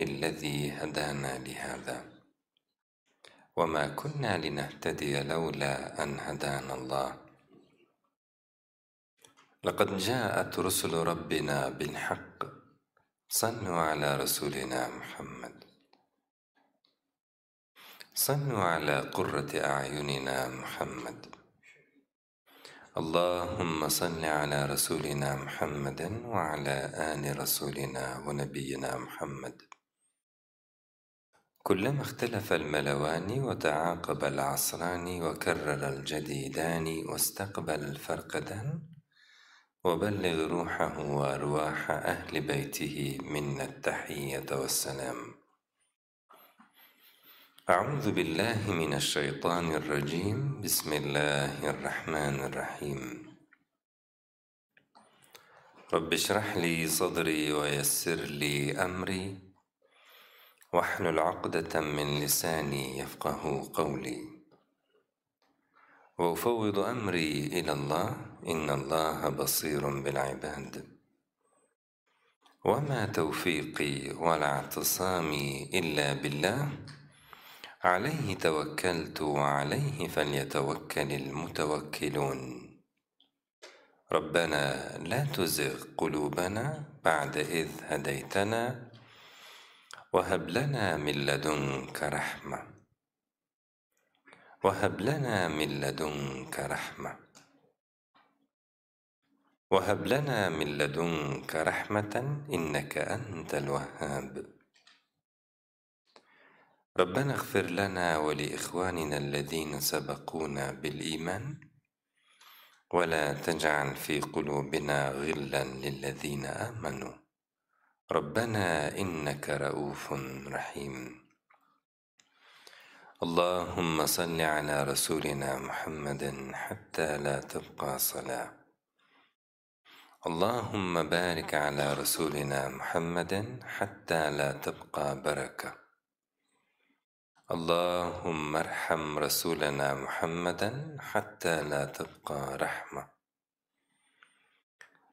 الذي هدانا لهذا. وما كنا لنهتدي لولا أن هدانا الله. لقد جاءت رسل ربنا بالحق. صلوا على رسولنا محمد. صلوا على قرة أعيننا محمد. اللهم صل على رسولنا محمد وعلى آل رسولنا ونبينا محمد. كلما اختلف الملوان وتعاقب العصران وكرر الجديدان واستقبل الفرقدان وبلغ روحه وأرواح أهل بيته منا التحية والسلام. أعوذ بالله من الشيطان الرجيم. بسم الله الرحمن الرحيم. رب اشرح لي صدري ويسر لي أمري. واحلل عقدة من لساني يفقه قولي. وأفوض أمري إلى الله إن الله بصير بالعباد. وما توفيقي ولا اعتصامي إلا بالله. عليه توكلت وعليه فليتوكل المتوكلون. ربنا لا تزغ قلوبنا بعد إذ هديتنا وهب لنا من لدنك رحمة. وهب لنا من لدنك رحمة. وهب لنا من لدنك رحمة إنك أنت الوهاب. ربنا اغفر لنا ولإخواننا الذين سبقونا بالإيمان. ولا تجعل في قلوبنا غلا للذين آمنوا. ربنا إنك رؤوف رحيم. اللهم صل على رسولنا محمد حتى لا تبقى صلاة. اللهم بارك على رسولنا محمد حتى لا تبقى بركة. اللهم ارحم رسولنا محمدا حتى لا تبقى رحمة.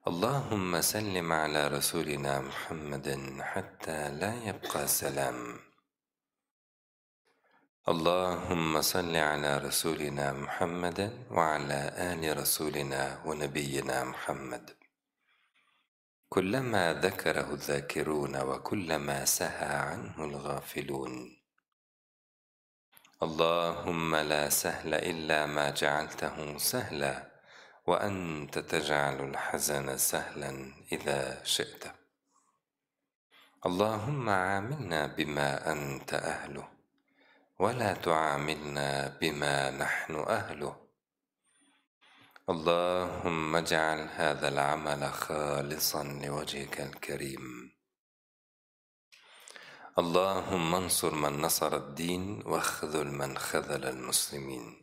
اللهم سلم على رسولنا محمد حتى لا يبقى سلام. اللهم صل على رسولنا محمد وعلى آل رسولنا ونبينا محمد. كلما ذكره الذاكرون وكلما سهى عنه الغافلون. اللهم لا سهل إلا ما جعلته سهلا. وأنت تجعل الحزن سهلا إذا شئت. اللهم عاملنا بما أنت أهله ولا تعاملنا بما نحن أهله. اللهم اجعل هذا العمل خالصا لوجهك الكريم. اللهم انصر من نصر الدين واخذل من خذل المسلمين.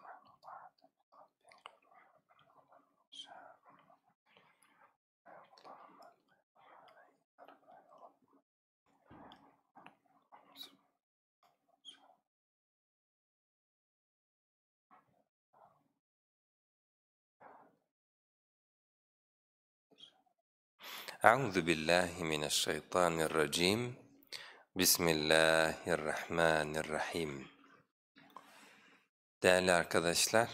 Euzu billahi mineşşeytanirracim. Bismillahirrahmanirrahim. Değerli arkadaşlar,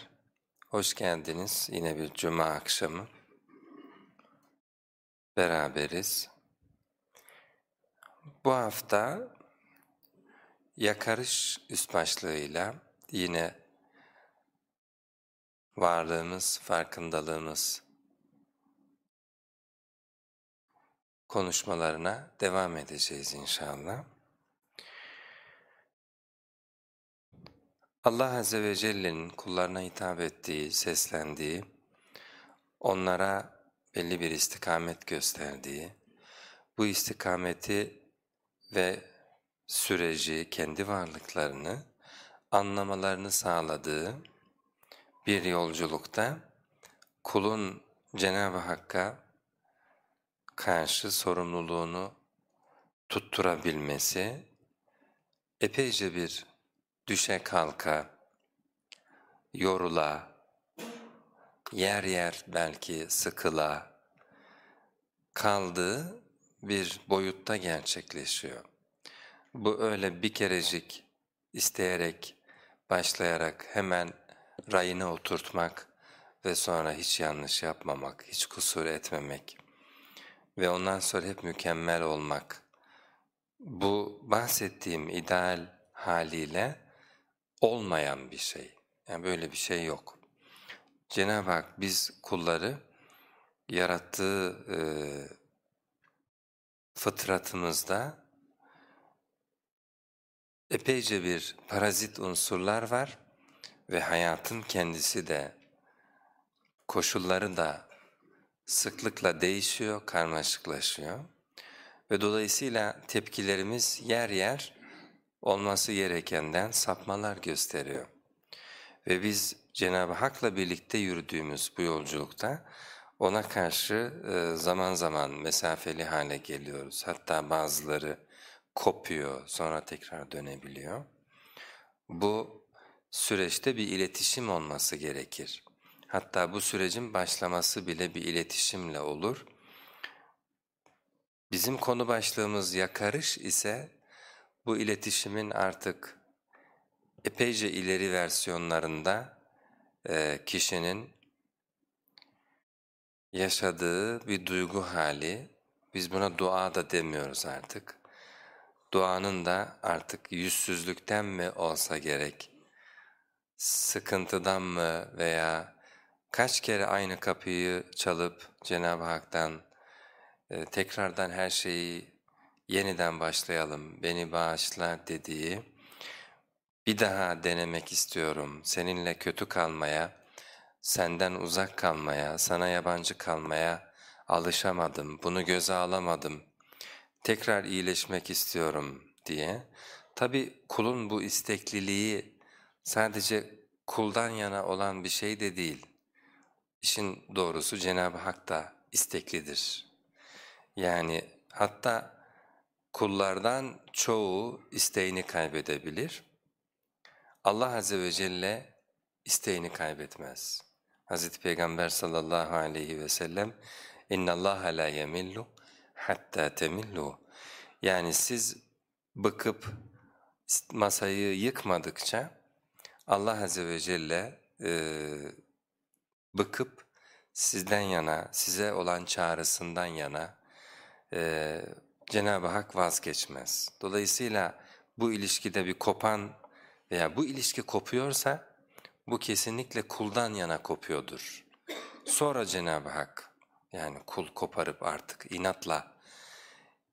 hoş geldiniz. Yine bir cuma akşamı beraberiz. Bu hafta yakarış üst başlığıyla yine varlığımız, farkındalığımız konuşmalarına devam edeceğiz inşallah. Allah Azze ve Celle'nin kullarına hitap ettiği, seslendiği, onlara belli bir istikamet gösterdiği, bu istikameti ve süreci, kendi varlıklarını anlamalarını sağladığı bir yolculukta kulun Cenab-ı Hakk'a karşı sorumluluğunu tutturabilmesi epeyce bir düşe kalka, yorula, yer yer belki sıkıla kaldığı bir boyutta gerçekleşiyor. Bu öyle bir kerecik isteyerek, başlayarak hemen rayına oturtmak ve sonra hiç yanlış yapmamak, hiç kusur etmemek ve ondan sonra hep mükemmel olmak. Bu bahsettiğim ideal haliyle olmayan bir şey. Yani böyle bir şey yok. Cenab-ı Hak biz kulları yarattığı e, fıtratımızda epeyce bir parazit unsurlar var ve hayatın kendisi de koşulları da sıklıkla değişiyor, karmaşıklaşıyor ve dolayısıyla tepkilerimiz yer yer olması gerekenden sapmalar gösteriyor. Ve biz Cenab-ı Hak'la birlikte yürüdüğümüz bu yolculukta ona karşı e, zaman zaman mesafeli hale geliyoruz. Hatta bazıları kopuyor, sonra tekrar dönebiliyor. Bu süreçte bir iletişim olması gerekir. Hatta bu sürecin başlaması bile bir iletişimle olur. Bizim konu başlığımız yakarış ise bu iletişimin artık epeyce ileri versiyonlarında e, kişinin yaşadığı bir duygu hali, biz buna dua da demiyoruz artık. Duanın da artık yüzsüzlükten mi olsa gerek, sıkıntıdan mı veya Kaç kere aynı kapıyı çalıp Cenab-ı Hak'tan e, tekrardan her şeyi yeniden başlayalım, beni bağışla dediği, bir daha denemek istiyorum, seninle kötü kalmaya, senden uzak kalmaya, sana yabancı kalmaya alışamadım, bunu göze alamadım, tekrar iyileşmek istiyorum diye. Tabi kulun bu istekliliği sadece kuldan yana olan bir şey de değil. İşin doğrusu Cenab-ı Hak da isteklidir. Yani hatta kullardan çoğu isteğini kaybedebilir. Allah Azze ve Celle isteğini kaybetmez. Hz. Peygamber sallallahu aleyhi ve sellem اِنَّ اللّٰهَ لَا يَمِلُّ hatta temillu. Yani siz bıkıp masayı yıkmadıkça Allah Azze ve Celle e, bıkıp sizden yana, size olan çağrısından yana e, Cenab-ı Hak vazgeçmez. Dolayısıyla bu ilişkide bir kopan veya bu ilişki kopuyorsa bu kesinlikle kuldan yana kopuyordur. Sonra Cenab-ı Hak yani kul koparıp artık inatla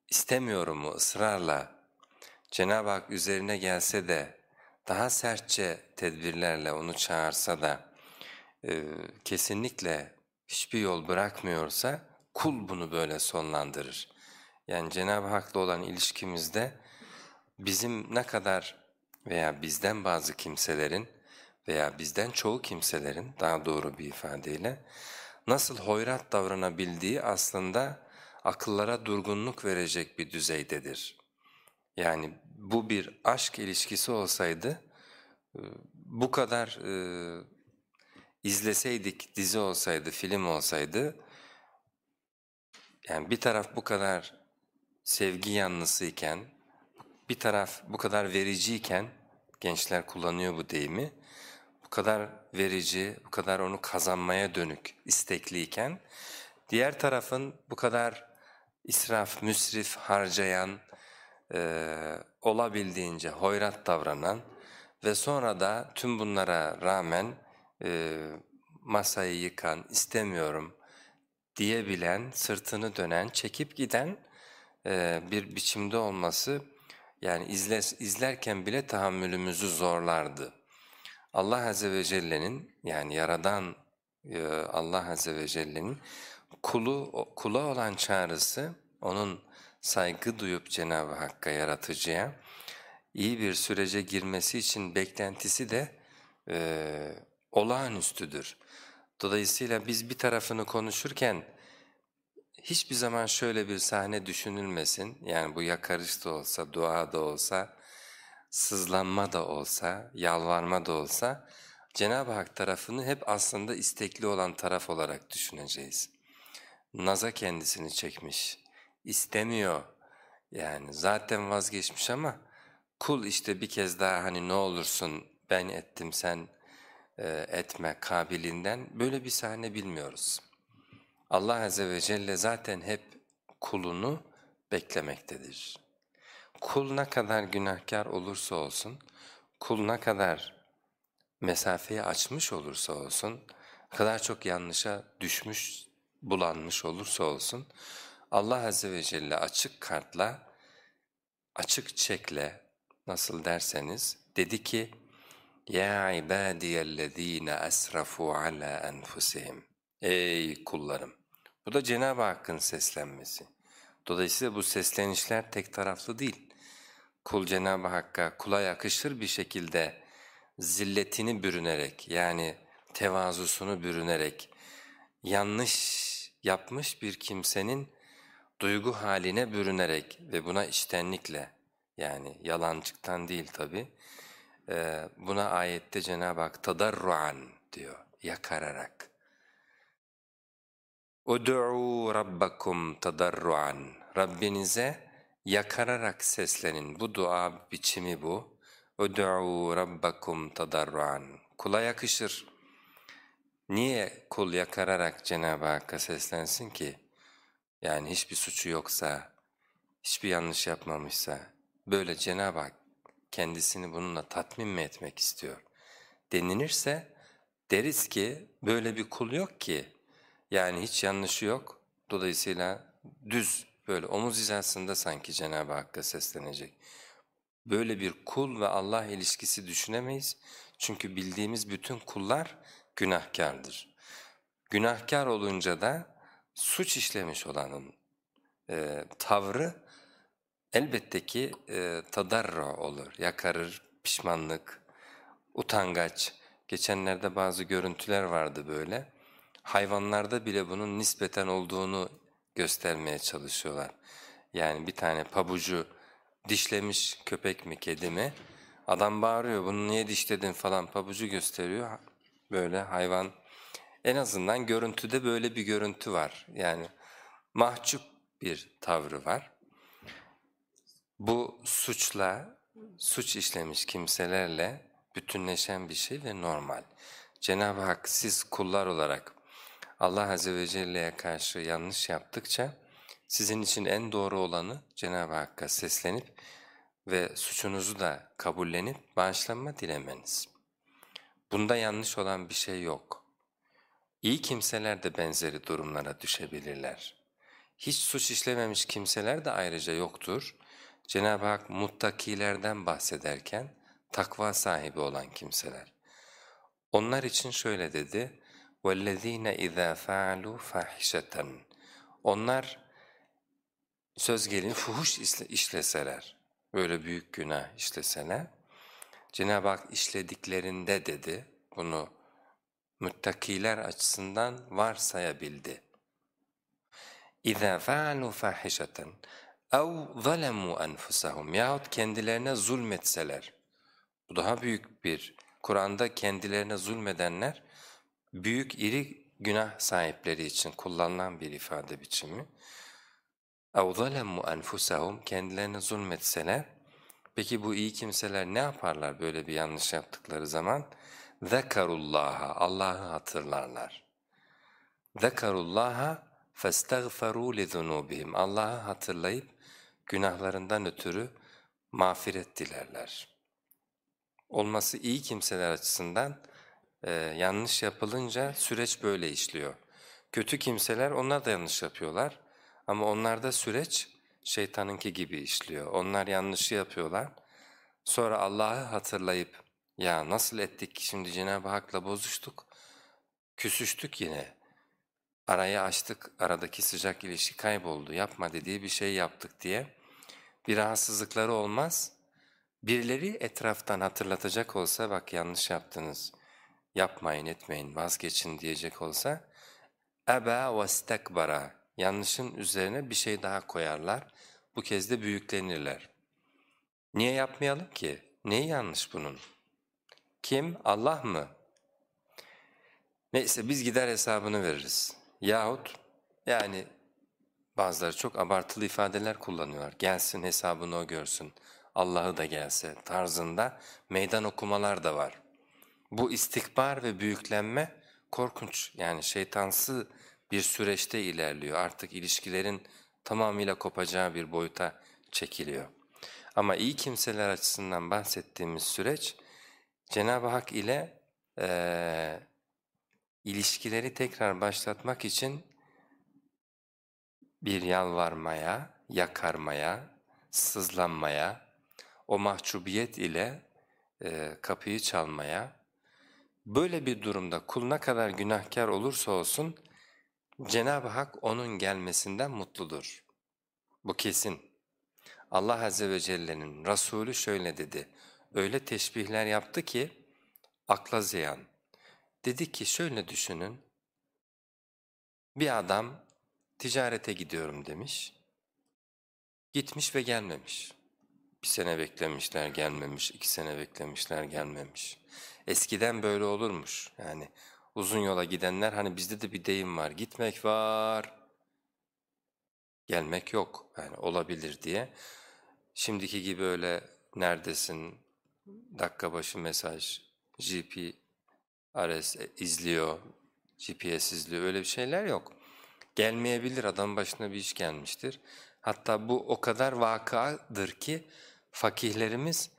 istemiyorum mu ısrarla Cenab-ı Hak üzerine gelse de daha sertçe tedbirlerle onu çağırsa da kesinlikle hiçbir yol bırakmıyorsa kul bunu böyle sonlandırır. Yani Cenab-ı Hak'la olan ilişkimizde bizim ne kadar veya bizden bazı kimselerin veya bizden çoğu kimselerin daha doğru bir ifadeyle nasıl hoyrat davranabildiği aslında akıllara durgunluk verecek bir düzeydedir. Yani bu bir aşk ilişkisi olsaydı bu kadar e, izleseydik, dizi olsaydı, film olsaydı yani bir taraf bu kadar sevgi yanlısıyken, bir taraf bu kadar vericiyken, gençler kullanıyor bu deyimi, bu kadar verici, bu kadar onu kazanmaya dönük istekliyken, diğer tarafın bu kadar israf, müsrif, harcayan, e, olabildiğince hoyrat davranan ve sonra da tüm bunlara rağmen e, masayı yıkan, istemiyorum diyebilen, sırtını dönen, çekip giden e, bir biçimde olması yani izle, izlerken bile tahammülümüzü zorlardı. Allah Azze ve Celle'nin yani Yaradan e, Allah Azze ve Celle'nin kulu kula olan çağrısı, onun saygı duyup Cenab-ı Hakk'a yaratıcıya iyi bir sürece girmesi için beklentisi de e, olağanüstüdür. Dolayısıyla biz bir tarafını konuşurken hiçbir zaman şöyle bir sahne düşünülmesin. Yani bu yakarış da olsa, dua da olsa, sızlanma da olsa, yalvarma da olsa Cenab-ı Hak tarafını hep aslında istekli olan taraf olarak düşüneceğiz. Naza kendisini çekmiş, istemiyor yani zaten vazgeçmiş ama kul işte bir kez daha hani ne olursun ben ettim sen etme kabiliğinden böyle bir sahne bilmiyoruz. Allah Azze ve Celle zaten hep kulunu beklemektedir. Kul ne kadar günahkar olursa olsun, kul ne kadar mesafeyi açmış olursa olsun, kadar çok yanlışa düşmüş, bulanmış olursa olsun, Allah Azze ve Celle açık kartla, açık çekle nasıl derseniz dedi ki ya ibadiyellezine asrafu ala enfusihim Ey kullarım! Bu da Cenab-ı Hakk'ın seslenmesi. Dolayısıyla bu seslenişler tek taraflı değil. Kul Cenab-ı Hakk'a kula yakışır bir şekilde zilletini bürünerek yani tevazusunu bürünerek yanlış yapmış bir kimsenin duygu haline bürünerek ve buna içtenlikle yani yalancıktan değil tabi ee, buna ayette Cenab-ı Hak tadarruan diyor, yakararak. Udu'u rabbakum tadarruan. Rabbinize yakararak seslenin. Bu dua biçimi bu. Udu'u rabbakum tadarruan. Kula yakışır. Niye kul yakararak Cenab-ı Hakk'a seslensin ki? Yani hiçbir suçu yoksa, hiçbir yanlış yapmamışsa, böyle Cenab-ı Hak kendisini bununla tatmin mi etmek istiyor? Denilirse deriz ki böyle bir kul yok ki yani hiç yanlışı yok. Dolayısıyla düz böyle omuz hizasında sanki Cenab-ı Hakk'a seslenecek. Böyle bir kul ve Allah ilişkisi düşünemeyiz. Çünkü bildiğimiz bütün kullar günahkardır. Günahkar olunca da suç işlemiş olanın e, tavrı elbette ki e, tadarra olur, yakarır, pişmanlık, utangaç. Geçenlerde bazı görüntüler vardı böyle. Hayvanlarda bile bunun nispeten olduğunu göstermeye çalışıyorlar. Yani bir tane pabucu dişlemiş köpek mi kedi mi? Adam bağırıyor bunu niye dişledin? falan. Pabucu gösteriyor. Böyle hayvan. En azından görüntüde böyle bir görüntü var. Yani mahcup bir tavrı var. Bu suçla, suç işlemiş kimselerle bütünleşen bir şey ve normal. Cenab-ı Hak siz kullar olarak Allah Azze ve Celle'ye karşı yanlış yaptıkça sizin için en doğru olanı Cenab-ı Hakk'a seslenip ve suçunuzu da kabullenip bağışlanma dilemeniz. Bunda yanlış olan bir şey yok. İyi kimseler de benzeri durumlara düşebilirler. Hiç suç işlememiş kimseler de ayrıca yoktur. Cenab-ı Hak muttakilerden bahsederken takva sahibi olan kimseler. Onlar için şöyle dedi, وَالَّذ۪ينَ اِذَا فَعَلُوا فَاحِشَةً Onlar söz gelin fuhuş işleseler, böyle büyük günah işleseler, Cenab-ı Hak işlediklerinde dedi, bunu müttakiler açısından varsayabildi. اِذَا فَعَلُوا فَاحِشَةً اَوْ ظَلَمُوا أَنْفُسَهُمْ Yahut kendilerine zulmetseler. Bu daha büyük bir, Kur'an'da kendilerine zulmedenler, büyük iri günah sahipleri için kullanılan bir ifade biçimi. اَوْ ظَلَمُوا أَنْفُسَهُمْ Kendilerine zulmetseler, peki bu iyi kimseler ne yaparlar böyle bir yanlış yaptıkları zaman? ذَكَرُوا Allah'ı hatırlarlar. ذَكَرُوا اللّٰهَ فَاسْتَغْفَرُوا لِذُنُوبِهِمْ Allah'ı hatırlayıp günahlarından ötürü mağfiret dilerler. Olması iyi kimseler açısından e, yanlış yapılınca süreç böyle işliyor. Kötü kimseler onlar da yanlış yapıyorlar ama onlarda süreç şeytanınki gibi işliyor. Onlar yanlışı yapıyorlar. Sonra Allah'ı hatırlayıp ya nasıl ettik şimdi Cenab-ı Hak'la bozuştuk, küsüştük yine. Arayı açtık, aradaki sıcak ilişki kayboldu, yapma dediği bir şey yaptık diye bir rahatsızlıkları olmaz. Birileri etraftan hatırlatacak olsa bak yanlış yaptınız, yapmayın etmeyin vazgeçin diyecek olsa eba ve stekbara yanlışın üzerine bir şey daha koyarlar. Bu kez de büyüklenirler. Niye yapmayalım ki? Neyi yanlış bunun? Kim? Allah mı? Neyse biz gider hesabını veririz. Yahut yani bazıları çok abartılı ifadeler kullanıyorlar. Gelsin hesabını o görsün, Allah'ı da gelse tarzında meydan okumalar da var. Bu istikbar ve büyüklenme korkunç yani şeytansı bir süreçte ilerliyor. Artık ilişkilerin tamamıyla kopacağı bir boyuta çekiliyor. Ama iyi kimseler açısından bahsettiğimiz süreç Cenab-ı Hak ile e, ilişkileri tekrar başlatmak için bir yalvarmaya, yakarmaya, sızlanmaya, o mahcubiyet ile e, kapıyı çalmaya, böyle bir durumda kul ne kadar günahkar olursa olsun Cenab-ı Hak onun gelmesinden mutludur. Bu kesin. Allah Azze ve Celle'nin Resulü şöyle dedi, öyle teşbihler yaptı ki akla ziyan. Dedi ki şöyle düşünün, bir adam ticarete gidiyorum demiş, gitmiş ve gelmemiş. Bir sene beklemişler gelmemiş, iki sene beklemişler gelmemiş. Eskiden böyle olurmuş yani uzun yola gidenler hani bizde de bir deyim var, gitmek var, gelmek yok yani olabilir diye. Şimdiki gibi öyle neredesin, dakika başı mesaj, GP, RS izliyor, GPS izliyor öyle bir şeyler yok. Gelmeyebilir, adam başına bir iş gelmiştir. Hatta bu o kadar vakadır ki fakihlerimiz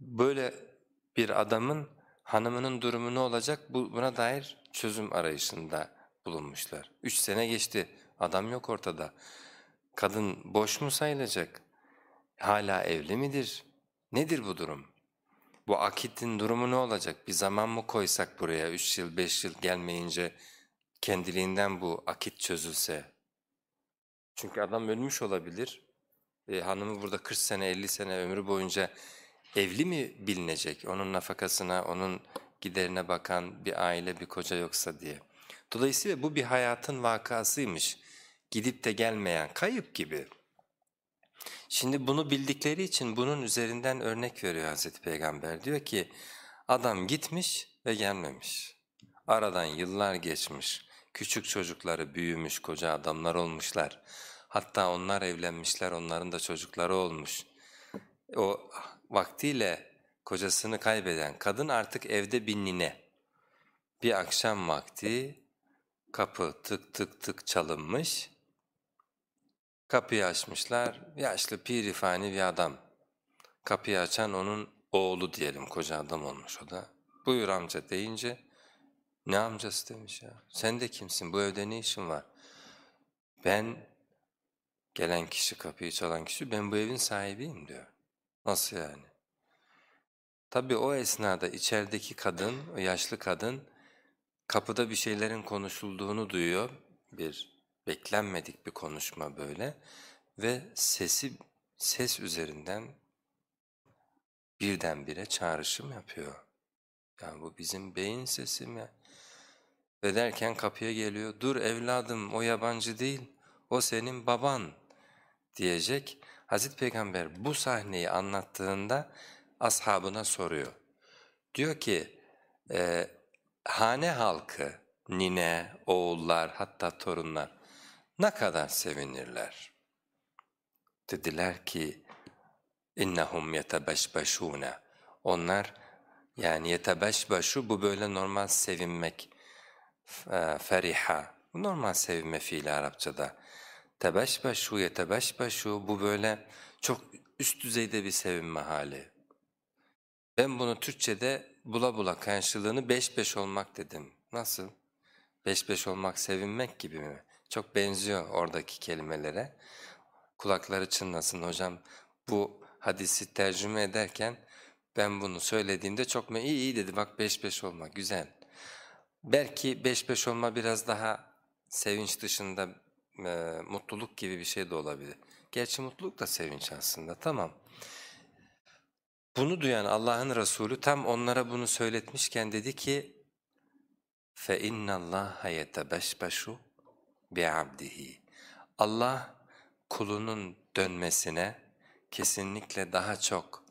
böyle bir adamın hanımının durumu ne olacak buna dair çözüm arayışında bulunmuşlar. Üç sene geçti, adam yok ortada. Kadın boş mu sayılacak? Hala evli midir? Nedir bu durum? Bu akitin durumu ne olacak? Bir zaman mı koysak buraya üç yıl, beş yıl gelmeyince kendiliğinden bu akit çözülse? Çünkü adam ölmüş olabilir. E, hanımı burada 40 sene, 50 sene ömrü boyunca evli mi bilinecek? Onun nafakasına, onun giderine bakan bir aile, bir koca yoksa diye. Dolayısıyla bu bir hayatın vakasıymış. Gidip de gelmeyen, kayıp gibi. Şimdi bunu bildikleri için bunun üzerinden örnek veriyor Hazreti Peygamber. Diyor ki adam gitmiş ve gelmemiş. Aradan yıllar geçmiş. Küçük çocukları büyümüş, koca adamlar olmuşlar. Hatta onlar evlenmişler, onların da çocukları olmuş. O vaktiyle kocasını kaybeden kadın artık evde bir nine. Bir akşam vakti kapı tık tık tık çalınmış. Kapıyı açmışlar, yaşlı pirifani bir adam. Kapıyı açan onun oğlu diyelim, koca adam olmuş o da. Buyur amca deyince, ne amcası demiş ya, sen de kimsin, bu evde ne işin var? Ben, gelen kişi, kapıyı çalan kişi, ben bu evin sahibiyim diyor. Nasıl yani? Tabii o esnada içerideki kadın, o yaşlı kadın, kapıda bir şeylerin konuşulduğunu duyuyor, bir beklenmedik bir konuşma böyle ve sesi ses üzerinden birdenbire çağrışım yapıyor. Yani bu bizim beyin sesi mi? Ve derken kapıya geliyor, dur evladım o yabancı değil, o senin baban diyecek. Hazreti Peygamber bu sahneyi anlattığında ashabına soruyor. Diyor ki, e, hane halkı, nine, oğullar hatta torunlar ne kadar sevinirler. Dediler ki, innahum yetebeşbeşûne. Onlar yani yetebeşbeşu bu böyle normal sevinmek, feriha. Bu normal sevinme fiili Arapçada. Tebeşbeşu, yetebeşbeşu bu böyle çok üst düzeyde bir sevinme hali. Ben bunu Türkçe'de bula bula karşılığını beş beş olmak dedim. Nasıl? Beş beş olmak sevinmek gibi mi? Çok benziyor oradaki kelimelere. Kulakları çınlasın hocam. Bu hadisi tercüme ederken ben bunu söylediğimde çok mu iyi iyi dedi bak beş beş olma güzel. Belki beş beş olma biraz daha sevinç dışında e, mutluluk gibi bir şey de olabilir. Gerçi mutluluk da sevinç aslında tamam. Bunu duyan Allah'ın Resulü tam onlara bunu söyletmişken dedi ki فَاِنَّ اللّٰهَ يَتَبَشْبَشُ بِعَبْدِهِ Allah kulunun dönmesine kesinlikle daha çok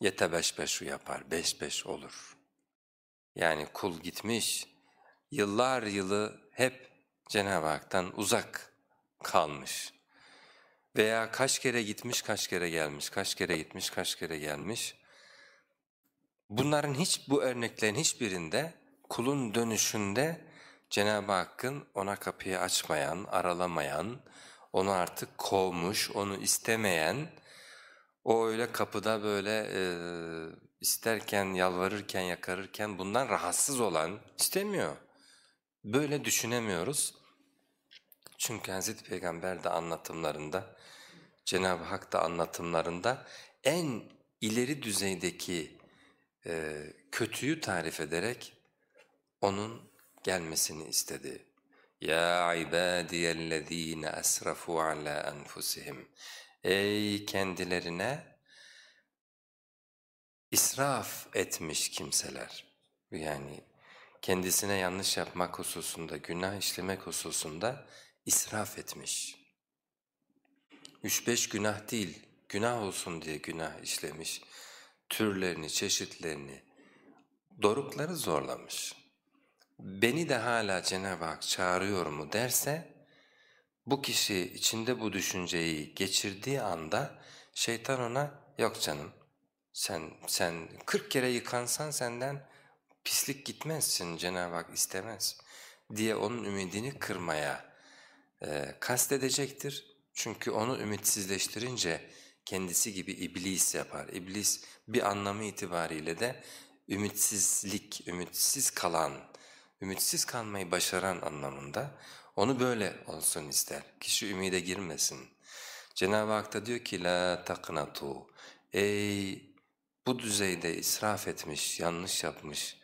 yetebeşbeşu yapar, beş beş olur. Yani kul gitmiş, yıllar yılı hep Cenab-ı Hak'tan uzak kalmış. Veya kaç kere gitmiş, kaç kere gelmiş, kaç kere gitmiş, kaç kere gelmiş. Bunların hiç, bu örneklerin hiçbirinde kulun dönüşünde Cenab-ı Hakk'ın ona kapıyı açmayan, aralamayan, onu artık kovmuş, onu istemeyen, o öyle kapıda böyle e, isterken, yalvarırken, yakarırken bundan rahatsız olan istemiyor. Böyle düşünemiyoruz. Çünkü Hz. Peygamber de anlatımlarında, Cenab-ı Hak da anlatımlarında en ileri düzeydeki e, kötüyü tarif ederek onun gelmesini istedi. Ya ibadiyellezine esrafu ala enfusihim. Ey kendilerine israf etmiş kimseler. Yani kendisine yanlış yapmak hususunda, günah işlemek hususunda israf etmiş. Üç beş günah değil, günah olsun diye günah işlemiş. Türlerini, çeşitlerini, dorukları zorlamış. Beni de hala Cenab-ı Hak çağırıyor mu derse, bu kişi içinde bu düşünceyi geçirdiği anda şeytan ona yok canım sen sen 40 kere yıkansan senden pislik gitmezsin Cenab-ı Hak istemez diye onun ümidini kırmaya e, kastedecektir. Çünkü onu ümitsizleştirince kendisi gibi iblis yapar. İblis bir anlamı itibariyle de ümitsizlik, ümitsiz kalan, ümitsiz kalmayı başaran anlamında onu böyle olsun ister. Kişi ümide girmesin. Cenab-ı Hak da diyor ki la taknatu. Ey bu düzeyde israf etmiş, yanlış yapmış,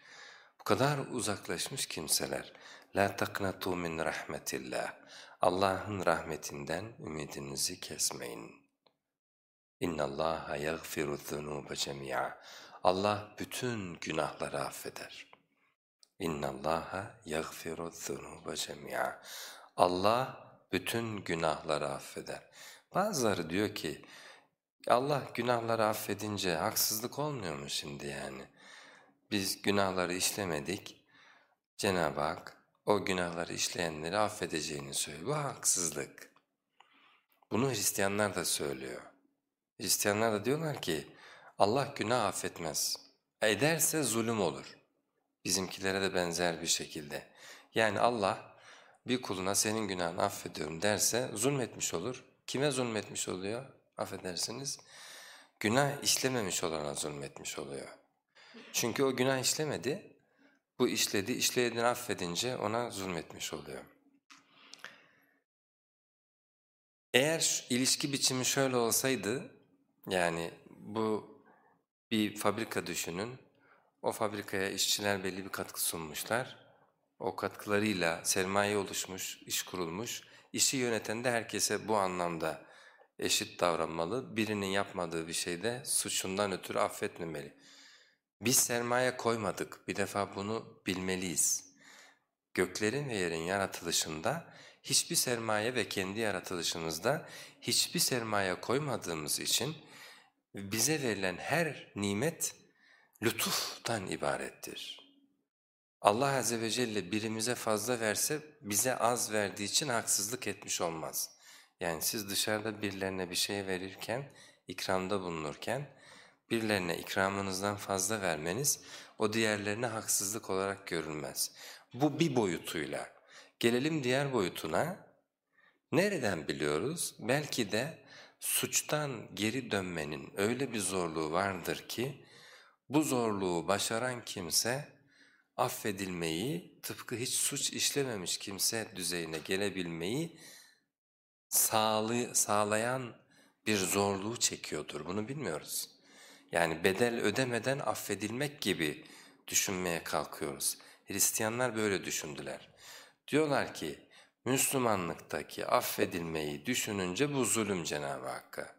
bu kadar uzaklaşmış kimseler. La taknatu min rahmetillah. Allah'ın rahmetinden ümidinizi kesmeyin. İnna Allaha yaghfiru zunuba cemi'a. Allah bütün günahları affeder. İnna Allaha yaghfiru zunuba cemi'a. Allah bütün günahları affeder. Bazıları diyor ki Allah günahları affedince haksızlık olmuyor mu şimdi yani? Biz günahları işlemedik. Cenab-ı Hak o günahları işleyenleri affedeceğini söylüyor. Bu haksızlık. Bunu Hristiyanlar da söylüyor. Hristiyanlar da diyorlar ki Allah günah affetmez. Ederse zulüm olur. Bizimkilere de benzer bir şekilde. Yani Allah bir kuluna senin günahını affediyorum derse zulmetmiş olur. Kime zulmetmiş oluyor? Affedersiniz. Günah işlememiş olana zulmetmiş oluyor. Çünkü o günah işlemedi, bu işledi, işleyeni affedince ona zulmetmiş oluyor. Eğer ilişki biçimi şöyle olsaydı, yani bu bir fabrika düşünün, o fabrikaya işçiler belli bir katkı sunmuşlar. O katkılarıyla sermaye oluşmuş, iş kurulmuş. İşi yöneten de herkese bu anlamda eşit davranmalı. Birinin yapmadığı bir şeyde suçundan ötürü affetmemeli. Biz sermaye koymadık. Bir defa bunu bilmeliyiz. Göklerin ve yerin yaratılışında hiçbir sermaye ve kendi yaratılışımızda hiçbir sermaye koymadığımız için bize verilen her nimet lütuftan ibarettir. Allah Azze ve Celle birimize fazla verse bize az verdiği için haksızlık etmiş olmaz. Yani siz dışarıda birilerine bir şey verirken, ikramda bulunurken birilerine ikramınızdan fazla vermeniz o diğerlerine haksızlık olarak görülmez. Bu bir boyutuyla. Gelelim diğer boyutuna. Nereden biliyoruz? Belki de suçtan geri dönmenin öyle bir zorluğu vardır ki bu zorluğu başaran kimse affedilmeyi, tıpkı hiç suç işlememiş kimse düzeyine gelebilmeyi sağlı, sağlayan bir zorluğu çekiyordur. Bunu bilmiyoruz. Yani bedel ödemeden affedilmek gibi düşünmeye kalkıyoruz. Hristiyanlar böyle düşündüler. Diyorlar ki Müslümanlıktaki affedilmeyi düşününce bu zulüm Cenab-ı Hakk'a.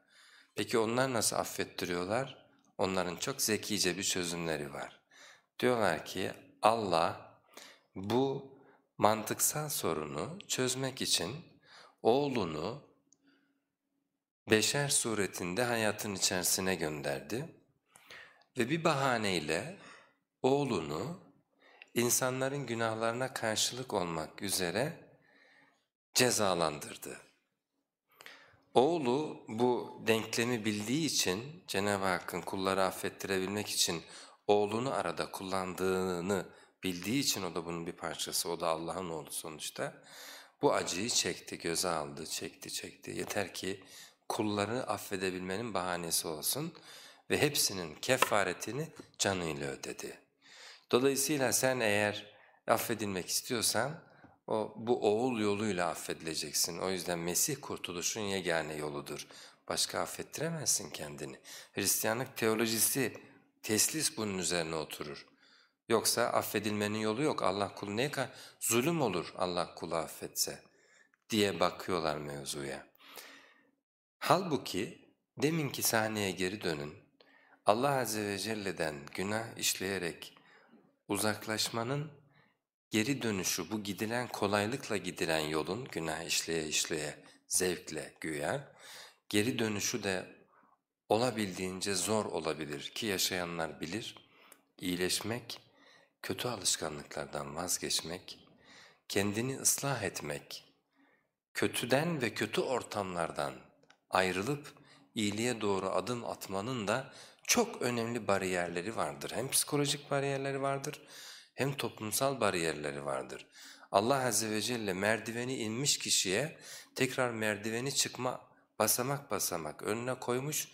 Peki onlar nasıl affettiriyorlar? Onların çok zekice bir çözümleri var. Diyorlar ki Allah bu mantıksal sorunu çözmek için oğlunu beşer suretinde hayatın içerisine gönderdi ve bir bahaneyle oğlunu insanların günahlarına karşılık olmak üzere cezalandırdı. Oğlu bu denklemi bildiği için Cenab-ı Hakk'ın kulları affettirebilmek için oğlunu arada kullandığını bildiği için o da bunun bir parçası, o da Allah'ın oğlu sonuçta. Bu acıyı çekti, göze aldı, çekti, çekti. Yeter ki kulları affedebilmenin bahanesi olsun ve hepsinin kefaretini canıyla ödedi. Dolayısıyla sen eğer affedilmek istiyorsan o, bu oğul yoluyla affedileceksin. O yüzden Mesih kurtuluşun yegane yoludur. Başka affettiremezsin kendini. Hristiyanlık teolojisi teslis bunun üzerine oturur. Yoksa affedilmenin yolu yok. Allah kulu neye zulüm olur Allah kulu affetse diye bakıyorlar mevzuya. Halbuki deminki sahneye geri dönün. Allah Azze ve Celle'den günah işleyerek uzaklaşmanın geri dönüşü bu gidilen kolaylıkla gidilen yolun günah işleye işleye zevkle güya geri dönüşü de olabildiğince zor olabilir ki yaşayanlar bilir. İyileşmek, kötü alışkanlıklardan vazgeçmek, kendini ıslah etmek, kötüden ve kötü ortamlardan ayrılıp iyiliğe doğru adım atmanın da çok önemli bariyerleri vardır. Hem psikolojik bariyerleri vardır hem toplumsal bariyerleri vardır. Allah Azze ve Celle merdiveni inmiş kişiye tekrar merdiveni çıkma basamak basamak önüne koymuş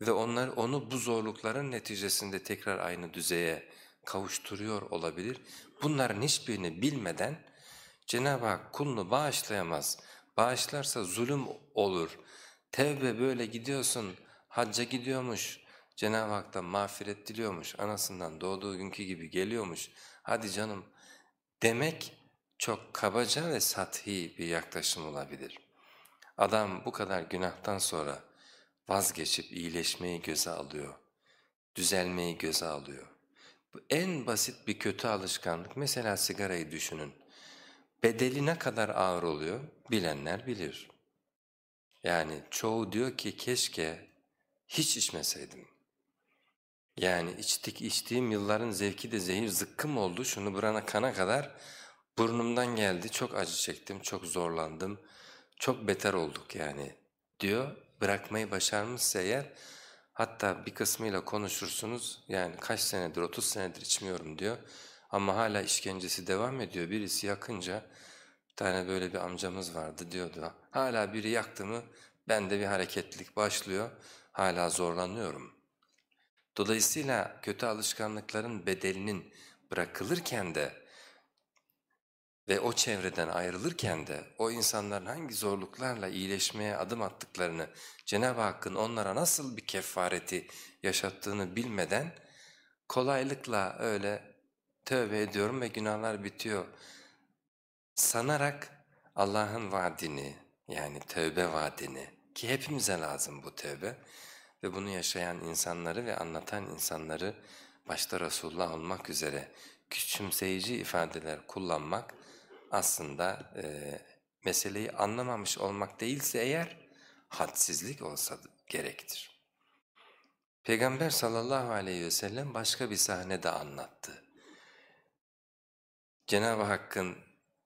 ve onlar onu bu zorlukların neticesinde tekrar aynı düzeye kavuşturuyor olabilir. Bunların hiçbirini bilmeden Cenab-ı Hak kulunu bağışlayamaz. Bağışlarsa zulüm olur. Tevbe böyle gidiyorsun, hacca gidiyormuş, Cenab-ı Hak'tan mağfiret diliyormuş, anasından doğduğu günkü gibi geliyormuş, hadi canım demek çok kabaca ve sathi bir yaklaşım olabilir. Adam bu kadar günahtan sonra vazgeçip iyileşmeyi göze alıyor, düzelmeyi göze alıyor. En basit bir kötü alışkanlık, mesela sigarayı düşünün. Bedeli ne kadar ağır oluyor bilenler bilir. Yani çoğu diyor ki keşke hiç içmeseydim. Yani içtik içtiğim yılların zevki de zehir zıkkım oldu. Şunu burana kana kadar burnumdan geldi. Çok acı çektim, çok zorlandım. Çok beter olduk yani diyor. Bırakmayı başarmışsa eğer hatta bir kısmıyla konuşursunuz. Yani kaç senedir, 30 senedir içmiyorum diyor. Ama hala işkencesi devam ediyor. Birisi yakınca bir tane böyle bir amcamız vardı diyordu. Hala biri yaktı mı bende bir hareketlilik başlıyor. Hala zorlanıyorum. Dolayısıyla kötü alışkanlıkların bedelinin bırakılırken de ve o çevreden ayrılırken de o insanların hangi zorluklarla iyileşmeye adım attıklarını, Cenab-ı Hakk'ın onlara nasıl bir kefareti yaşattığını bilmeden kolaylıkla öyle tövbe ediyorum ve günahlar bitiyor sanarak Allah'ın vaadini yani tövbe vaadini Ki hepimize lazım bu tevbe ve bunu yaşayan insanları ve anlatan insanları başta Resulullah olmak üzere küçümseyici ifadeler kullanmak aslında e, meseleyi anlamamış olmak değilse eğer hadsizlik olsa gerektir. Peygamber sallallahu aleyhi ve sellem başka bir sahnede anlattı. Cenab-ı Hakk'ın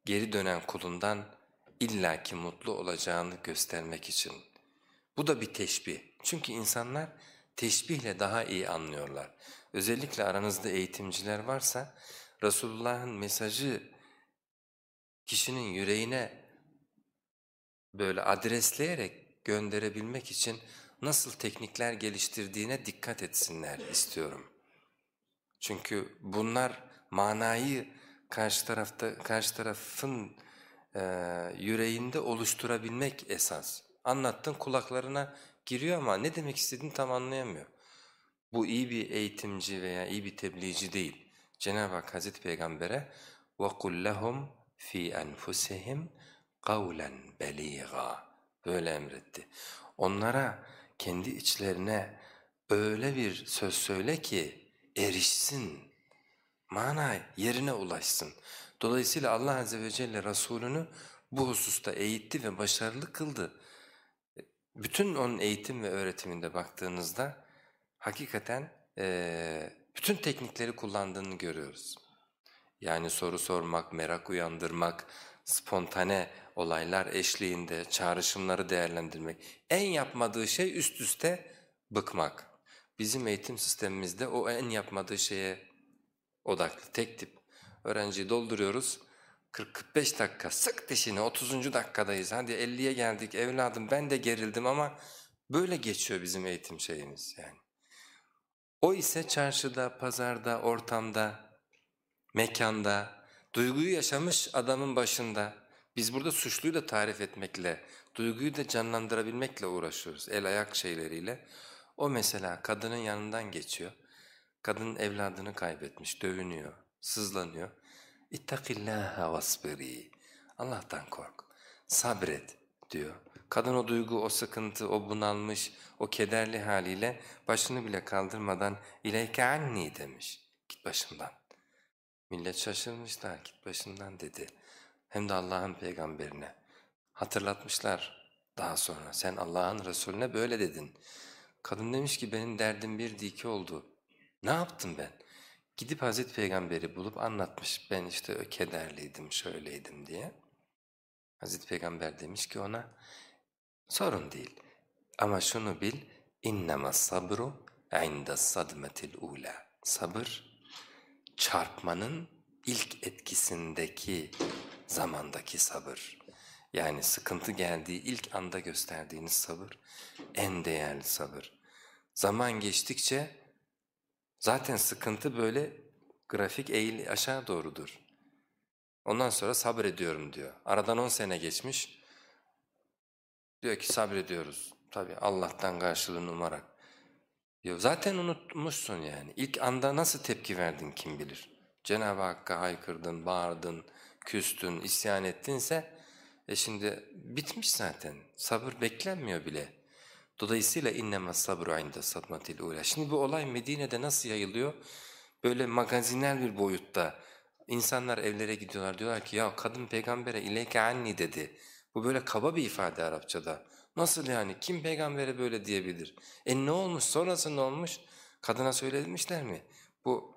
geri dönen kulundan illaki mutlu olacağını göstermek için. Bu da bir teşbih. Çünkü insanlar teşbihle daha iyi anlıyorlar. Özellikle aranızda eğitimciler varsa Resulullah'ın mesajı kişinin yüreğine böyle adresleyerek gönderebilmek için nasıl teknikler geliştirdiğine dikkat etsinler istiyorum. Çünkü bunlar manayı karşı tarafta karşı tarafın e, yüreğinde oluşturabilmek esas. Anlattın kulaklarına giriyor ama ne demek istediğini tam anlayamıyor. Bu iyi bir eğitimci veya iyi bir tebliğci değil. Cenab-ı Hak Hazreti Peygamber'e وَقُلْ لَهُمْ fi enfusihim kavlen beliga böyle emretti. Onlara kendi içlerine öyle bir söz söyle ki erişsin. Mana yerine ulaşsın. Dolayısıyla Allah Azze ve Celle Resulünü bu hususta eğitti ve başarılı kıldı. Bütün onun eğitim ve öğretiminde baktığınızda hakikaten e, bütün teknikleri kullandığını görüyoruz. Yani soru sormak, merak uyandırmak, spontane olaylar eşliğinde çağrışımları değerlendirmek. En yapmadığı şey üst üste bıkmak. Bizim eğitim sistemimizde o en yapmadığı şeye odaklı, tek tip. Öğrenciyi dolduruyoruz, 40-45 dakika sık dişini 30. dakikadayız hadi 50'ye geldik evladım ben de gerildim ama böyle geçiyor bizim eğitim şeyimiz yani. O ise çarşıda, pazarda, ortamda, mekanda, duyguyu yaşamış adamın başında. Biz burada suçluyu da tarif etmekle, duyguyu da canlandırabilmekle uğraşıyoruz el ayak şeyleriyle. O mesela kadının yanından geçiyor. Kadın evladını kaybetmiş, dövünüyor, sızlanıyor. İttakillâhe vasbiri. Allah'tan kork, sabret diyor. Kadın o duygu, o sıkıntı, o bunalmış, o kederli haliyle başını bile kaldırmadan ileyke anni demiş. Git başımdan. Millet şaşırmışlar, git başından dedi. Hem de Allah'ın peygamberine. Hatırlatmışlar daha sonra, sen Allah'ın Resulüne böyle dedin. Kadın demiş ki benim derdim bir iki oldu. Ne yaptım ben? Gidip Hazreti Peygamber'i bulup anlatmış. Ben işte kederliydim, şöyleydim diye. Hazreti Peygamber demiş ki ona, sorun değil. Ama şunu bil, اِنَّمَا الصَّبْرُ عِنْدَ الصَّدْمَةِ الْعُولَى Sabır, çarpmanın ilk etkisindeki zamandaki sabır. Yani sıkıntı geldiği ilk anda gösterdiğiniz sabır, en değerli sabır. Zaman geçtikçe zaten sıkıntı böyle grafik eğil aşağı doğrudur. Ondan sonra sabrediyorum diyor. Aradan on sene geçmiş. Diyor ki sabrediyoruz. Tabi Allah'tan karşılığını umarak. Diyor zaten unutmuşsun yani. İlk anda nasıl tepki verdin kim bilir. Cenab-ı Hakk'a haykırdın, bağırdın, küstün, isyan ettinse e şimdi bitmiş zaten. Sabır beklenmiyor bile. Dolayısıyla innema sabru inde satmatil ula. Şimdi bu olay Medine'de nasıl yayılıyor? Böyle magazinel bir boyutta. İnsanlar evlere gidiyorlar diyorlar ki ya kadın peygambere ileyke anni dedi. Bu böyle kaba bir ifade Arapçada. Nasıl yani kim peygambere böyle diyebilir? E ne olmuş sonrası ne olmuş? Kadına söylemişler mi? Bu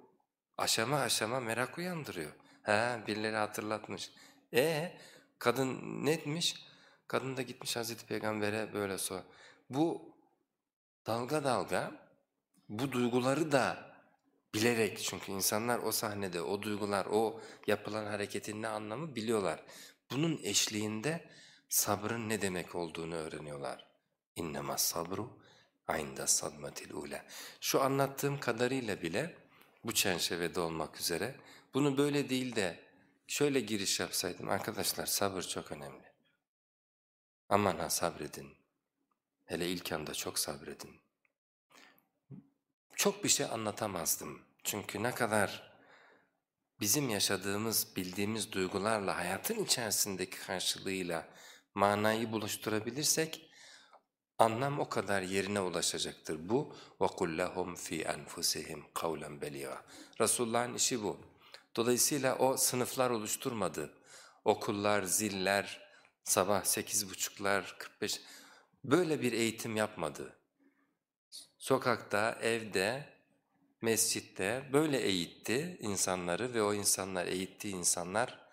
aşama aşama merak uyandırıyor. He birileri hatırlatmış. E kadın ne etmiş? Kadın da gitmiş Hazreti Peygamber'e böyle sor. Bu dalga dalga bu duyguları da bilerek çünkü insanlar o sahnede o duygular o yapılan hareketin ne anlamı biliyorlar. Bunun eşliğinde sabrın ne demek olduğunu öğreniyorlar. İnnemâ sabru aynda sadmetil ula. Şu anlattığım kadarıyla bile bu çerçevede olmak üzere bunu böyle değil de şöyle giriş yapsaydım arkadaşlar sabır çok önemli. Aman ha sabredin. Hele ilk anda çok sabredin. Çok bir şey anlatamazdım. Çünkü ne kadar bizim yaşadığımız, bildiğimiz duygularla hayatın içerisindeki karşılığıyla manayı buluşturabilirsek anlam o kadar yerine ulaşacaktır. Bu وَقُلْ لَهُمْ ف۪ي أَنْفُسِهِمْ قَوْلًا بَلِيغًا Resulullah'ın işi bu. Dolayısıyla o sınıflar oluşturmadı. Okullar, ziller, sabah sekiz buçuklar, 45 böyle bir eğitim yapmadı. Sokakta, evde, mescitte böyle eğitti insanları ve o insanlar eğittiği insanlar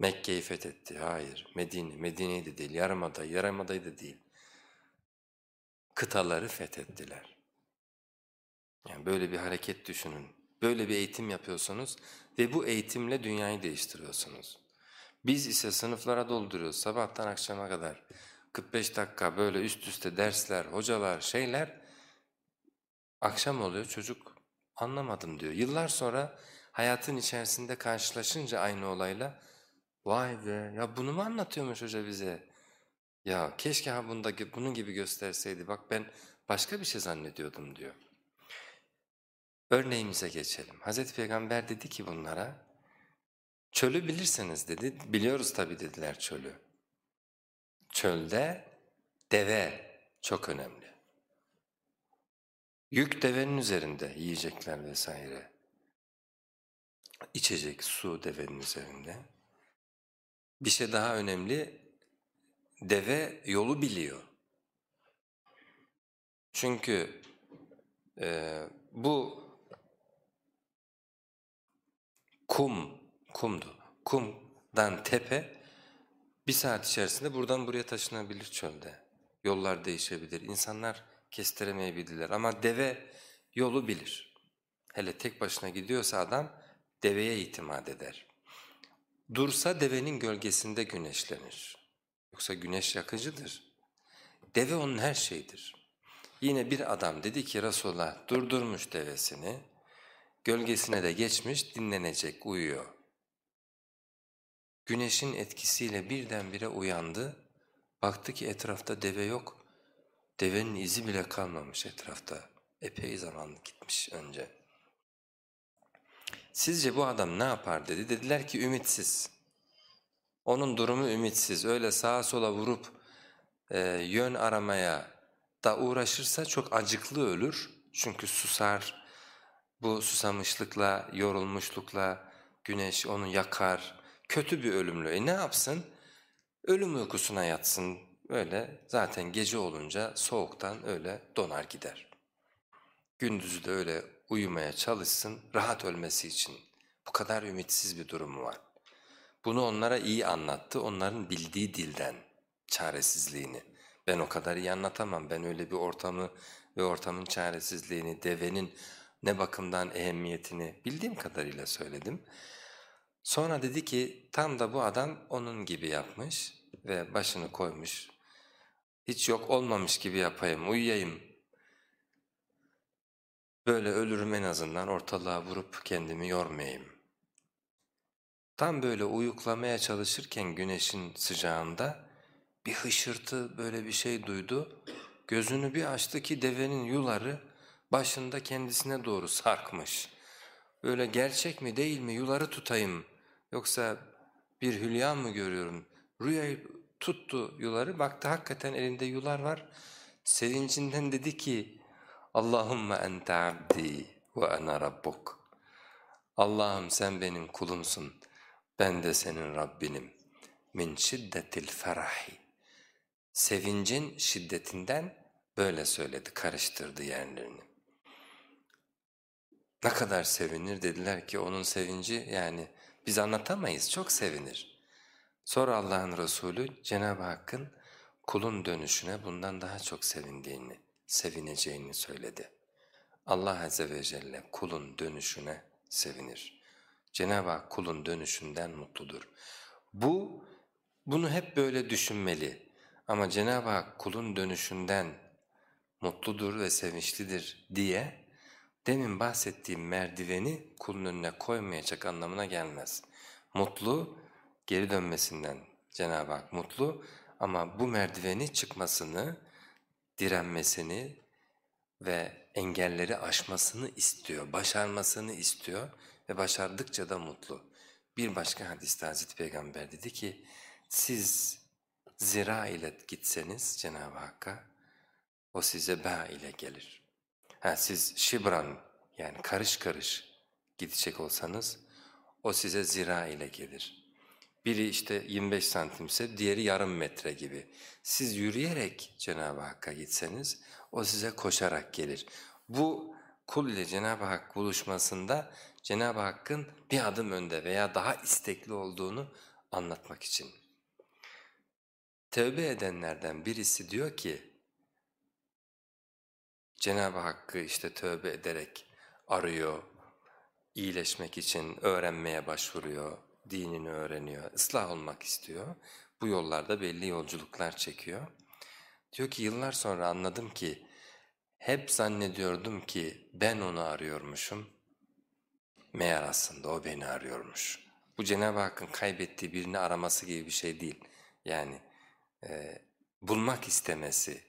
Mekke'yi fethetti. Hayır, Medine, Medine'yi de değil, Yarımada, Yarımada'yı da değil. Kıtaları fethettiler. Yani böyle bir hareket düşünün. Böyle bir eğitim yapıyorsunuz ve bu eğitimle dünyayı değiştiriyorsunuz. Biz ise sınıflara dolduruyoruz sabahtan akşama kadar. 45 dakika böyle üst üste dersler, hocalar, şeyler. Akşam oluyor çocuk anlamadım diyor. Yıllar sonra hayatın içerisinde karşılaşınca aynı olayla vay be ya bunu mu anlatıyormuş hoca bize? Ya keşke ha bunda, bunun gibi gösterseydi bak ben başka bir şey zannediyordum diyor. Örneğimize geçelim. Hazreti Peygamber dedi ki bunlara, çölü bilirseniz dedi, biliyoruz tabi dediler çölü. Çölde deve çok önemli. Yük devenin üzerinde yiyecekler vesaire. İçecek su devenin üzerinde. Bir şey daha önemli, deve yolu biliyor. Çünkü e, bu kum, kumdu. Kumdan tepe bir saat içerisinde buradan buraya taşınabilir çölde. Yollar değişebilir, insanlar kestiremeyebilirler ama deve yolu bilir. Hele tek başına gidiyorsa adam deveye itimat eder. Dursa devenin gölgesinde güneşlenir. Yoksa güneş yakıcıdır. Deve onun her şeyidir. Yine bir adam dedi ki Resulullah durdurmuş devesini, gölgesine de geçmiş dinlenecek, uyuyor. Güneşin etkisiyle birdenbire uyandı, baktı ki etrafta deve yok, devenin izi bile kalmamış etrafta. Epey zaman gitmiş önce. Sizce bu adam ne yapar dedi, dediler ki ümitsiz. Onun durumu ümitsiz, öyle sağa sola vurup e, yön aramaya da uğraşırsa çok acıklı ölür. Çünkü susar, bu susamışlıkla, yorulmuşlukla güneş onu yakar, kötü bir ölümlü. E ne yapsın? Ölüm uykusuna yatsın, öyle zaten gece olunca soğuktan öyle donar gider. Gündüzü de öyle uyumaya çalışsın, rahat ölmesi için. Bu kadar ümitsiz bir durumu var. Bunu onlara iyi anlattı, onların bildiği dilden çaresizliğini. Ben o kadar iyi anlatamam, ben öyle bir ortamı ve ortamın çaresizliğini, devenin ne bakımdan ehemmiyetini bildiğim kadarıyla söyledim. Sonra dedi ki tam da bu adam onun gibi yapmış ve başını koymuş. Hiç yok olmamış gibi yapayım, uyuyayım. Böyle ölürüm en azından ortalığa vurup kendimi yormayayım. Tam böyle uyuklamaya çalışırken güneşin sıcağında bir hışırtı böyle bir şey duydu. Gözünü bir açtı ki devenin yuları başında kendisine doğru sarkmış. Böyle gerçek mi değil mi yuları tutayım yoksa bir hülya mı görüyorum? Rüyayı tuttu yuları baktı hakikaten elinde yular var. Sevincinden dedi ki Allahümme ente abdi ve ana rabbuk. Allah'ım sen benim kulumsun ben de senin Rabbinim. Min şiddetil ferahi. Sevincin şiddetinden böyle söyledi, karıştırdı yerlerini. Ne kadar sevinir dediler ki onun sevinci yani biz anlatamayız, çok sevinir. Sonra Allah'ın Resulü Cenab-ı Hakk'ın kulun dönüşüne bundan daha çok sevindiğini, sevineceğini söyledi. Allah Azze ve Celle kulun dönüşüne sevinir. Cenab-ı Hak kulun dönüşünden mutludur. Bu, bunu hep böyle düşünmeli. Ama Cenab-ı Hak kulun dönüşünden mutludur ve sevinçlidir diye demin bahsettiğim merdiveni kulun önüne koymayacak anlamına gelmez. Mutlu, geri dönmesinden Cenab-ı Hak mutlu ama bu merdiveni çıkmasını, direnmesini ve engelleri aşmasını istiyor, başarmasını istiyor ve başardıkça da mutlu. Bir başka hadiste Hazreti Peygamber dedi ki, siz zira ile gitseniz Cenab-ı Hakk'a o size ba ile gelir. Ha, siz şibran yani karış karış gidecek olsanız o size zira ile gelir. Biri işte 25 santimse diğeri yarım metre gibi. Siz yürüyerek Cenab-ı Hakk'a gitseniz o size koşarak gelir. Bu kul ile Cenab-ı Hak buluşmasında Cenab-ı Hakk'ın bir adım önde veya daha istekli olduğunu anlatmak için. Tevbe edenlerden birisi diyor ki, Cenab-ı Hakk'ı işte tövbe ederek arıyor, iyileşmek için öğrenmeye başvuruyor, dinini öğreniyor, ıslah olmak istiyor. Bu yollarda belli yolculuklar çekiyor. Diyor ki yıllar sonra anladım ki hep zannediyordum ki ben onu arıyormuşum. Meğer aslında o beni arıyormuş. Bu Cenab-ı Hakk'ın kaybettiği birini araması gibi bir şey değil. Yani e, bulmak istemesi,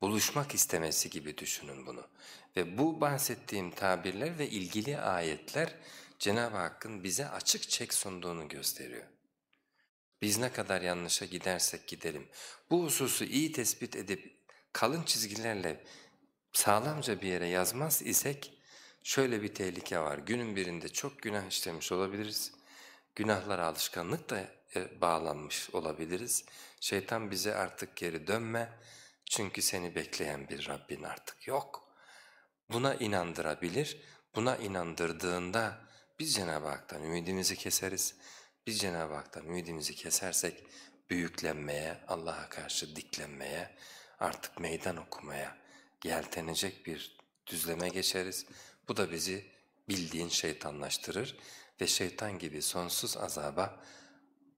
buluşmak istemesi gibi düşünün bunu. Ve bu bahsettiğim tabirler ve ilgili ayetler Cenab-ı Hakk'ın bize açık çek sunduğunu gösteriyor. Biz ne kadar yanlışa gidersek gidelim, bu hususu iyi tespit edip kalın çizgilerle sağlamca bir yere yazmaz isek şöyle bir tehlike var. Günün birinde çok günah işlemiş olabiliriz. Günahlara alışkanlık da e, bağlanmış olabiliriz. Şeytan bize artık geri dönme çünkü seni bekleyen bir Rabbin artık yok. Buna inandırabilir, buna inandırdığında biz Cenab-ı Hak'tan ümidimizi keseriz. Biz Cenab-ı Hak'tan ümidimizi kesersek büyüklenmeye, Allah'a karşı diklenmeye, artık meydan okumaya yeltenecek bir düzleme geçeriz. Bu da bizi bildiğin şeytanlaştırır ve şeytan gibi sonsuz azaba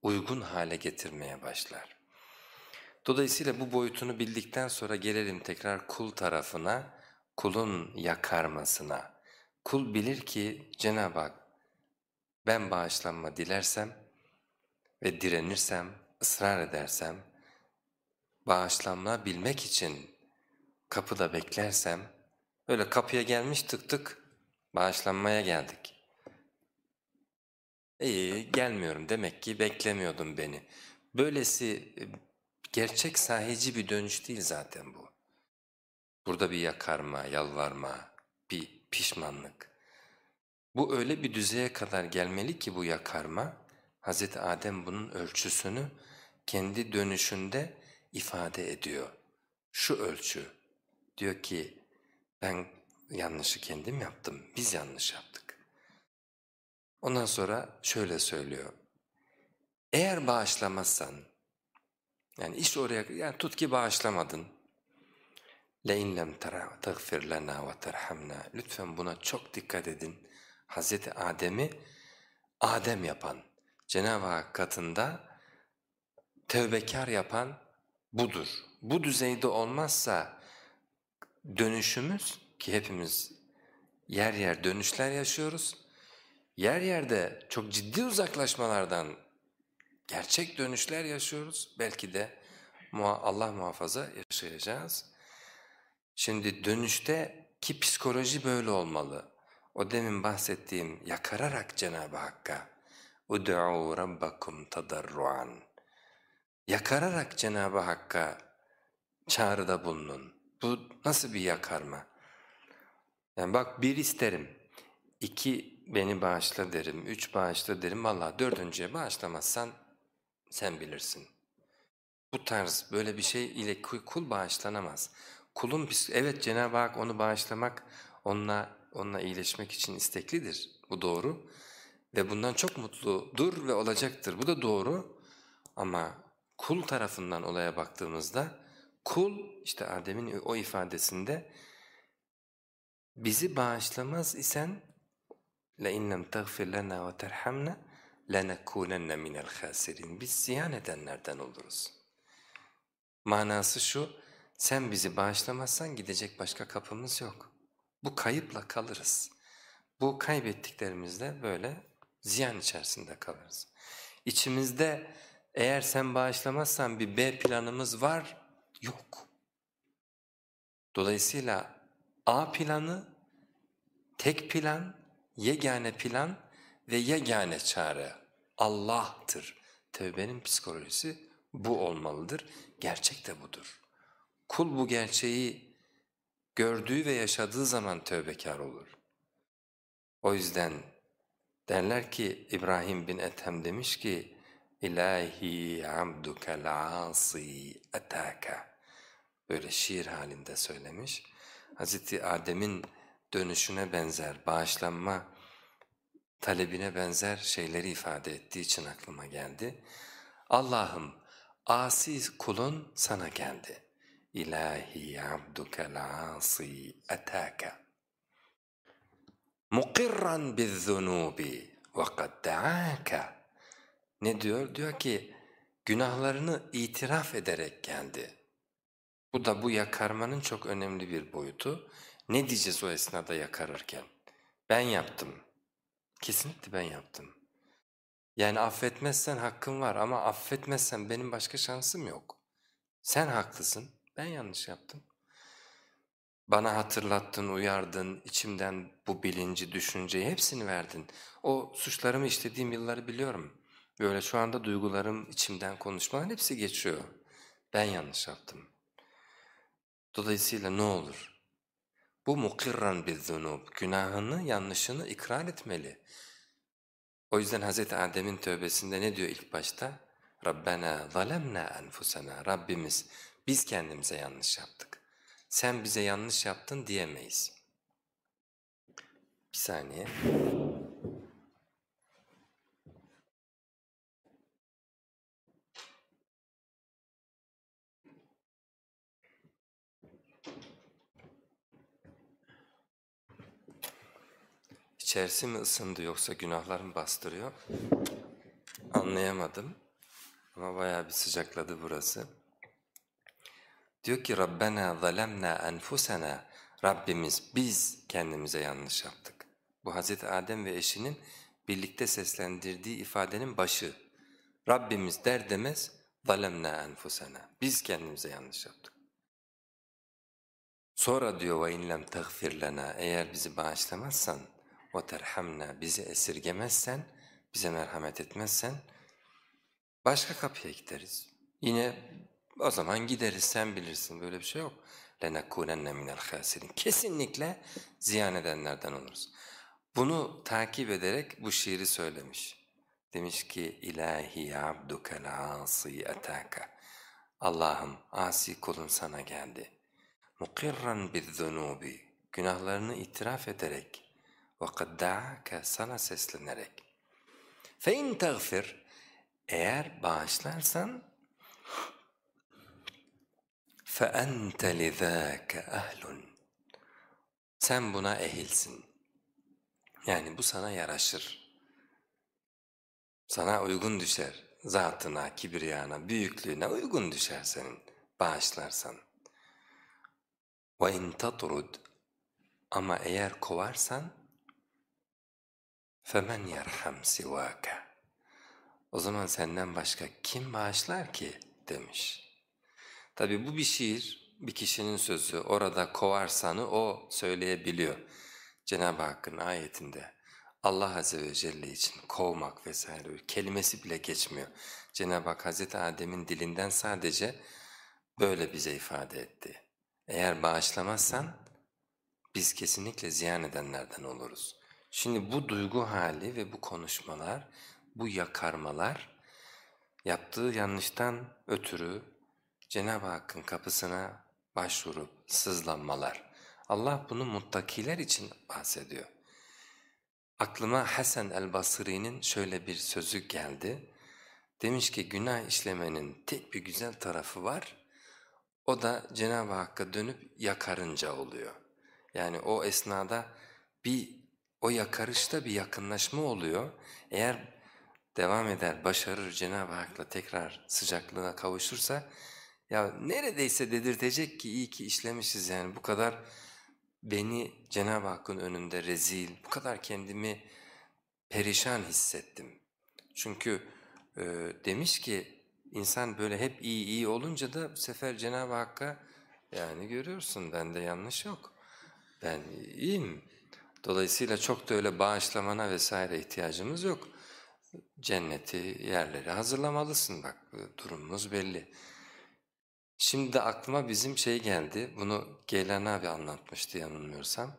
uygun hale getirmeye başlar. Dolayısıyla bu boyutunu bildikten sonra gelelim tekrar kul tarafına, kulun yakarmasına. Kul bilir ki Cenab-ı Hak ben bağışlanma dilersem ve direnirsem, ısrar edersem, bağışlanma bilmek için kapıda beklersem, öyle kapıya gelmiş tık tık bağışlanmaya geldik. İyi gelmiyorum demek ki beklemiyordun beni. Böylesi e, gerçek sahici bir dönüş değil zaten bu. Burada bir yakarma, yalvarma, bir pişmanlık. Bu öyle bir düzeye kadar gelmeli ki bu yakarma, Hz. Adem bunun ölçüsünü kendi dönüşünde ifade ediyor. Şu ölçü, diyor ki ben yanlışı kendim yaptım, biz yanlış yaptık. Ondan sonra şöyle söylüyor, eğer bağışlamazsan, yani iş oraya, yani tut ki bağışlamadın, لَاِنْ لَمْ تَغْفِرْ لَنَا وَتَرْحَمْنَا Lütfen buna çok dikkat edin. Hz. Adem'i Adem yapan, Cenab-ı Hak katında tevbekar yapan budur. Bu düzeyde olmazsa dönüşümüz ki hepimiz yer yer dönüşler yaşıyoruz. Yer yerde çok ciddi uzaklaşmalardan gerçek dönüşler yaşıyoruz. Belki de Allah muhafaza yaşayacağız. Şimdi dönüşte ki psikoloji böyle olmalı. O demin bahsettiğim yakararak Cenab-ı Hakk'a اُدْعُوا رَبَّكُمْ تَضَرُّعًا Yakararak Cenab-ı Hakk'a çağrıda bulunun. Bu nasıl bir yakarma? Yani bak bir isterim, iki beni bağışla derim, üç bağışla derim, vallahi dördüncüye bağışlamazsan sen bilirsin. Bu tarz böyle bir şey ile kul bağışlanamaz. Kulun, evet Cenab-ı Hak onu bağışlamak, onunla, onunla iyileşmek için isteklidir, bu doğru. Ve bundan çok mutludur ve olacaktır, bu da doğru. Ama kul tarafından olaya baktığımızda, kul işte Adem'in o ifadesinde bizi bağışlamaz isen لَاِنْ لَمْ تَغْفِرْ لَنَا وَتَرْحَمْنَا لَنَكُونَنَّ مِنَ الْخَاسِرِينَ Biz ziyan edenlerden oluruz. Manası şu, sen bizi bağışlamazsan gidecek başka kapımız yok. Bu kayıpla kalırız. Bu kaybettiklerimizle böyle ziyan içerisinde kalırız. İçimizde eğer sen bağışlamazsan bir B planımız var, yok. Dolayısıyla A planı, tek plan, yegane plan ve yegane çare Allah'tır. Tevbenin psikolojisi bu olmalıdır. Gerçek de budur. Kul bu gerçeği gördüğü ve yaşadığı zaman tövbekar olur. O yüzden derler ki İbrahim bin Ethem demiş ki İlahi abdukel asi ataka böyle şiir halinde söylemiş. Hazreti Adem'in dönüşüne benzer, bağışlanma talebine benzer şeyleri ifade ettiği için aklıma geldi. Allah'ım asi kulun sana geldi. İlahi abdukel asi ataka. Mukirran bizzunubi ve kad. Ne diyor? Diyor ki günahlarını itiraf ederek geldi. Bu da bu yakarmanın çok önemli bir boyutu. Ne diyeceğiz o esnada yakarırken? Ben yaptım. Kesinlikle ben yaptım. Yani affetmezsen hakkım var ama affetmezsen benim başka şansım yok. Sen haklısın, ben yanlış yaptım. Bana hatırlattın, uyardın, içimden bu bilinci, düşünceyi hepsini verdin. O suçlarımı işlediğim yılları biliyorum. Böyle şu anda duygularım, içimden konuşmaların hepsi geçiyor. Ben yanlış yaptım. Dolayısıyla ne olur? Bu mukirran bir zunub, günahını, yanlışını ikrar etmeli. O yüzden Hz. Adem'in tövbesinde ne diyor ilk başta? Rabbena zalemna enfusena. Rabbimiz biz kendimize yanlış yaptık. Sen bize yanlış yaptın diyemeyiz. Bir saniye. İçerisi mi ısındı yoksa günahlar mı bastırıyor? Anlayamadım. Ama bayağı bir sıcakladı burası. Diyor ki Rabbena zalemna enfusena Rabbimiz biz kendimize yanlış yaptık. Bu Hazreti Adem ve eşinin birlikte seslendirdiği ifadenin başı. Rabbimiz der demez zalemna enfusena. Biz kendimize yanlış yaptık. Sonra diyor ve in lem tagfir lena eğer bizi bağışlamazsan ve terhamna bizi esirgemezsen, bize merhamet etmezsen başka kapıya gideriz. Yine o zaman gideriz sen bilirsin böyle bir şey yok. لَنَكُونَنَّ مِنَ الْخَاسِرِينَ Kesinlikle ziyan edenlerden oluruz. Bunu takip ederek bu şiiri söylemiş. Demiş ki ilahi abdukel asi ataka. Allah'ım asi kulun sana geldi. Mukirran bizzunubi. Günahlarını itiraf ederek وَقَدْ دَعَاكَ sana seslenerek. فَاِنْ تَغْفِرْ Eğer bağışlarsan فَاَنْتَ لِذَاكَ اَهْلٌ Sen buna ehilsin. Yani bu sana yaraşır. Sana uygun düşer. Zatına, kibriyana, büyüklüğüne uygun düşer senin bağışlarsan. وَاِنْ تَطْرُدْ Ama eğer kovarsan فَمَنْ يَرْحَمْ سِوَاكَ O zaman senden başka kim bağışlar ki demiş. Tabi bu bir şiir, bir kişinin sözü. Orada kovarsanı o söyleyebiliyor. Cenab-ı Hakk'ın ayetinde Allah Azze ve Celle için kovmak vesaire kelimesi bile geçmiyor. Cenab-ı Hak Hazreti Adem'in dilinden sadece böyle bize ifade etti. Eğer bağışlamazsan biz kesinlikle ziyan edenlerden oluruz. Şimdi bu duygu hali ve bu konuşmalar, bu yakarmalar yaptığı yanlıştan ötürü Cenab-ı Hakk'ın kapısına başvurup sızlanmalar. Allah bunu muttakiler için bahsediyor. Aklıma Hasan el-Basri'nin şöyle bir sözü geldi. Demiş ki günah işlemenin tek bir güzel tarafı var. O da Cenab-ı Hakk'a dönüp yakarınca oluyor. Yani o esnada bir o yakarışta bir yakınlaşma oluyor. Eğer devam eder, başarır Cenab-ı Hak'la tekrar sıcaklığına kavuşursa ya neredeyse dedirtecek ki iyi ki işlemişiz yani bu kadar beni Cenab-ı Hakk'ın önünde rezil, bu kadar kendimi perişan hissettim. Çünkü e, demiş ki insan böyle hep iyi iyi olunca da bu sefer Cenab-ı Hakk'a yani görüyorsun bende yanlış yok. Ben iyiyim. Dolayısıyla çok da öyle bağışlamana vesaire ihtiyacımız yok. Cenneti, yerleri hazırlamalısın bak durumumuz belli. Şimdi de aklıma bizim şey geldi, bunu Geylan abi anlatmıştı yanılmıyorsam.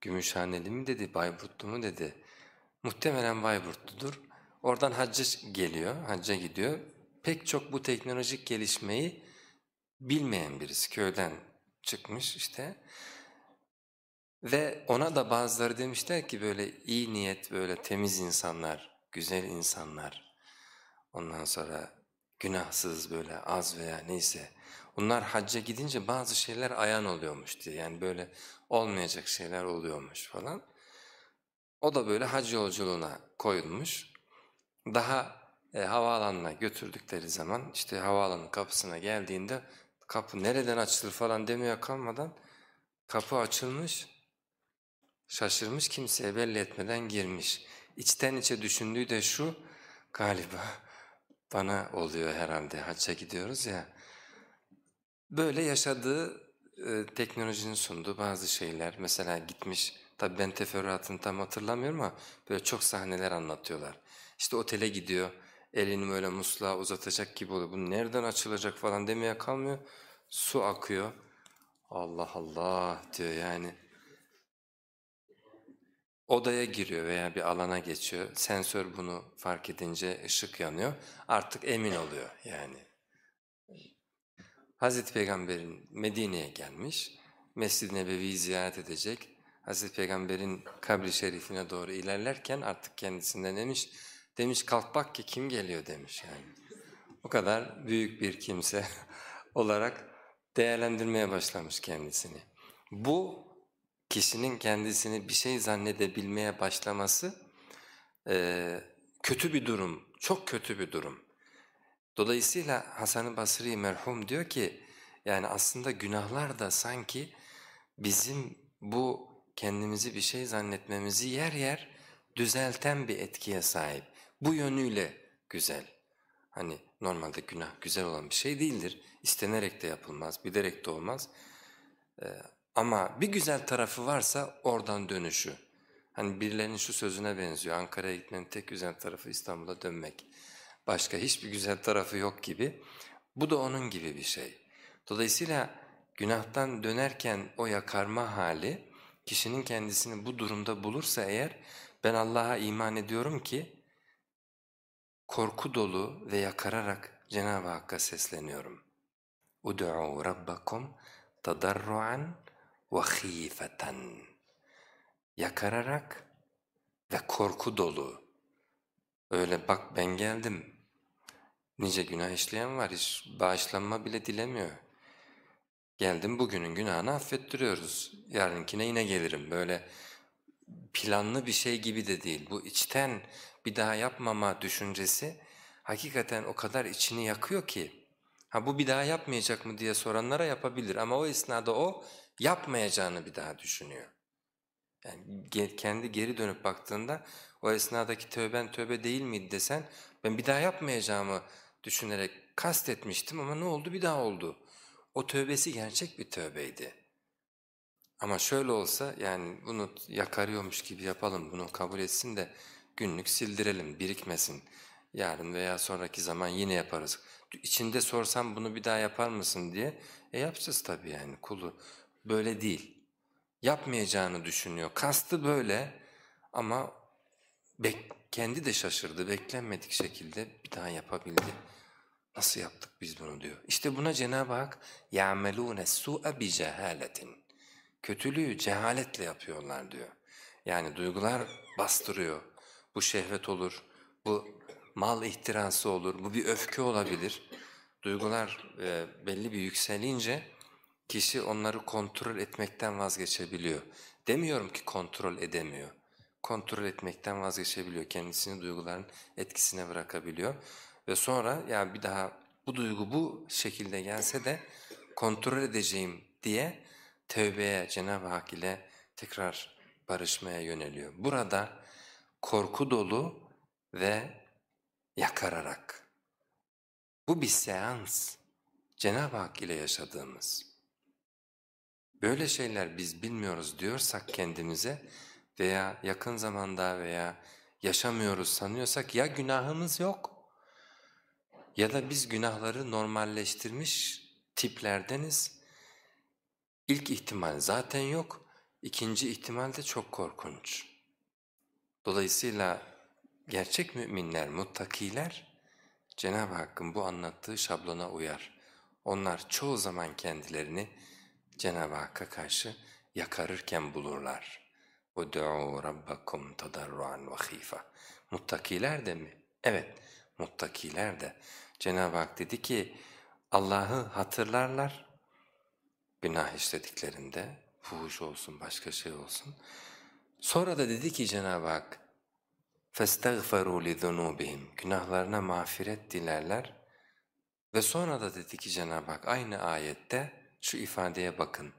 Gümüşhaneli mi dedi, Bayburtlu mu dedi. Muhtemelen Bayburtludur. Oradan hacca geliyor, hacca gidiyor. Pek çok bu teknolojik gelişmeyi bilmeyen birisi köyden çıkmış işte. Ve ona da bazıları demişler ki böyle iyi niyet, böyle temiz insanlar, güzel insanlar, ondan sonra günahsız böyle az veya neyse. Bunlar hacca gidince bazı şeyler ayan oluyormuş diye yani böyle olmayacak şeyler oluyormuş falan. O da böyle hac yolculuğuna koyulmuş. Daha e, havaalanına götürdükleri zaman işte havaalanı kapısına geldiğinde kapı nereden açılır falan demeye kalmadan kapı açılmış, şaşırmış kimseye belli etmeden girmiş. İçten içe düşündüğü de şu galiba bana oluyor herhalde hacca gidiyoruz ya. Böyle yaşadığı e, teknolojinin sunduğu bazı şeyler mesela gitmiş tabi ben teferruatını tam hatırlamıyorum ama böyle çok sahneler anlatıyorlar. İşte otele gidiyor elini böyle musluğa uzatacak gibi oluyor. Bu nereden açılacak falan demeye kalmıyor. Su akıyor. Allah Allah diyor yani. Odaya giriyor veya bir alana geçiyor. Sensör bunu fark edince ışık yanıyor. Artık emin oluyor yani. Hazreti Peygamber'in Medine'ye gelmiş. Mescid-i Nebevi'yi ziyaret edecek. Hazreti Peygamber'in kabri şerifine doğru ilerlerken artık kendisinden demiş, demiş kalk bak ki kim geliyor demiş yani. O kadar büyük bir kimse olarak değerlendirmeye başlamış kendisini. Bu kişinin kendisini bir şey zannedebilmeye başlaması e, kötü bir durum, çok kötü bir durum. Dolayısıyla Hasan-ı Basri merhum diyor ki yani aslında günahlar da sanki bizim bu kendimizi bir şey zannetmemizi yer yer düzelten bir etkiye sahip. Bu yönüyle güzel. Hani normalde günah güzel olan bir şey değildir. İstenerek de yapılmaz, bilerek de olmaz. Ee, ama bir güzel tarafı varsa oradan dönüşü. Hani birilerinin şu sözüne benziyor, Ankara'ya gitmenin tek güzel tarafı İstanbul'a dönmek. Başka hiçbir güzel tarafı yok gibi. Bu da onun gibi bir şey. Dolayısıyla günahtan dönerken o yakarma hali, kişinin kendisini bu durumda bulursa eğer, ben Allah'a iman ediyorum ki, korku dolu ve yakararak Cenab-ı Hakk'a sesleniyorum. اُدْعُوا رَبَّكُمْ تَضَرُّعًا vahifeten yakararak ve korku dolu. Öyle bak ben geldim. Nice günah işleyen var hiç bağışlanma bile dilemiyor. Geldim bugünün günahını affettiriyoruz. Yarınkine yine gelirim. Böyle planlı bir şey gibi de değil. Bu içten bir daha yapmama düşüncesi hakikaten o kadar içini yakıyor ki. Ha bu bir daha yapmayacak mı diye soranlara yapabilir ama o esnada o yapmayacağını bir daha düşünüyor. Yani kendi geri dönüp baktığında o esnadaki tövben tövbe değil miydi desen ben bir daha yapmayacağımı düşünerek kastetmiştim ama ne oldu bir daha oldu. O tövbesi gerçek bir tövbeydi. Ama şöyle olsa yani bunu yakarıyormuş gibi yapalım bunu kabul etsin de günlük sildirelim birikmesin. Yarın veya sonraki zaman yine yaparız. İçinde sorsam bunu bir daha yapar mısın diye e yapacağız tabii yani kulu Böyle değil. Yapmayacağını düşünüyor. Kastı böyle ama bek kendi de şaşırdı. Beklenmedik şekilde bir daha yapabildi. Nasıl yaptık biz bunu diyor. İşte buna Cenab-ı Hak يَعْمَلُونَ السُّءَ بِجَهَالَةٍ Kötülüğü cehaletle yapıyorlar diyor. Yani duygular bastırıyor. Bu şehvet olur, bu mal ihtirası olur, bu bir öfke olabilir. Duygular e, belli bir yükselince kişi onları kontrol etmekten vazgeçebiliyor. Demiyorum ki kontrol edemiyor. Kontrol etmekten vazgeçebiliyor. Kendisini duyguların etkisine bırakabiliyor. Ve sonra ya bir daha bu duygu bu şekilde gelse de kontrol edeceğim diye tövbeye Cenab-ı Hak ile tekrar barışmaya yöneliyor. Burada korku dolu ve yakararak. Bu bir seans. Cenab-ı Hak ile yaşadığımız. Böyle şeyler biz bilmiyoruz diyorsak kendimize veya yakın zamanda veya yaşamıyoruz sanıyorsak ya günahımız yok Ya da biz günahları normalleştirmiş tiplerdeniz. İlk ihtimal zaten yok, ikinci ihtimal de çok korkunç. Dolayısıyla gerçek müminler, muttakiler Cenab-ı Hakk'ın bu anlattığı şablona uyar. Onlar çoğu zaman kendilerini Cenab-ı Hakk'a karşı yakarırken bulurlar. وَدُعُوا رَبَّكُمْ تَضَرُّعًا وَخِيفًا Muttakiler de mi? Evet, muttakiler de. Cenab-ı Hak dedi ki Allah'ı hatırlarlar günah işlediklerinde, fuhuş olsun başka şey olsun. Sonra da dedi ki Cenab-ı Hak فَاسْتَغْفَرُوا لِذُنُوبِهِمْ Günahlarına mağfiret dilerler. Ve sonra da dedi ki Cenab-ı Hak aynı ayette şu ifadeye bakın.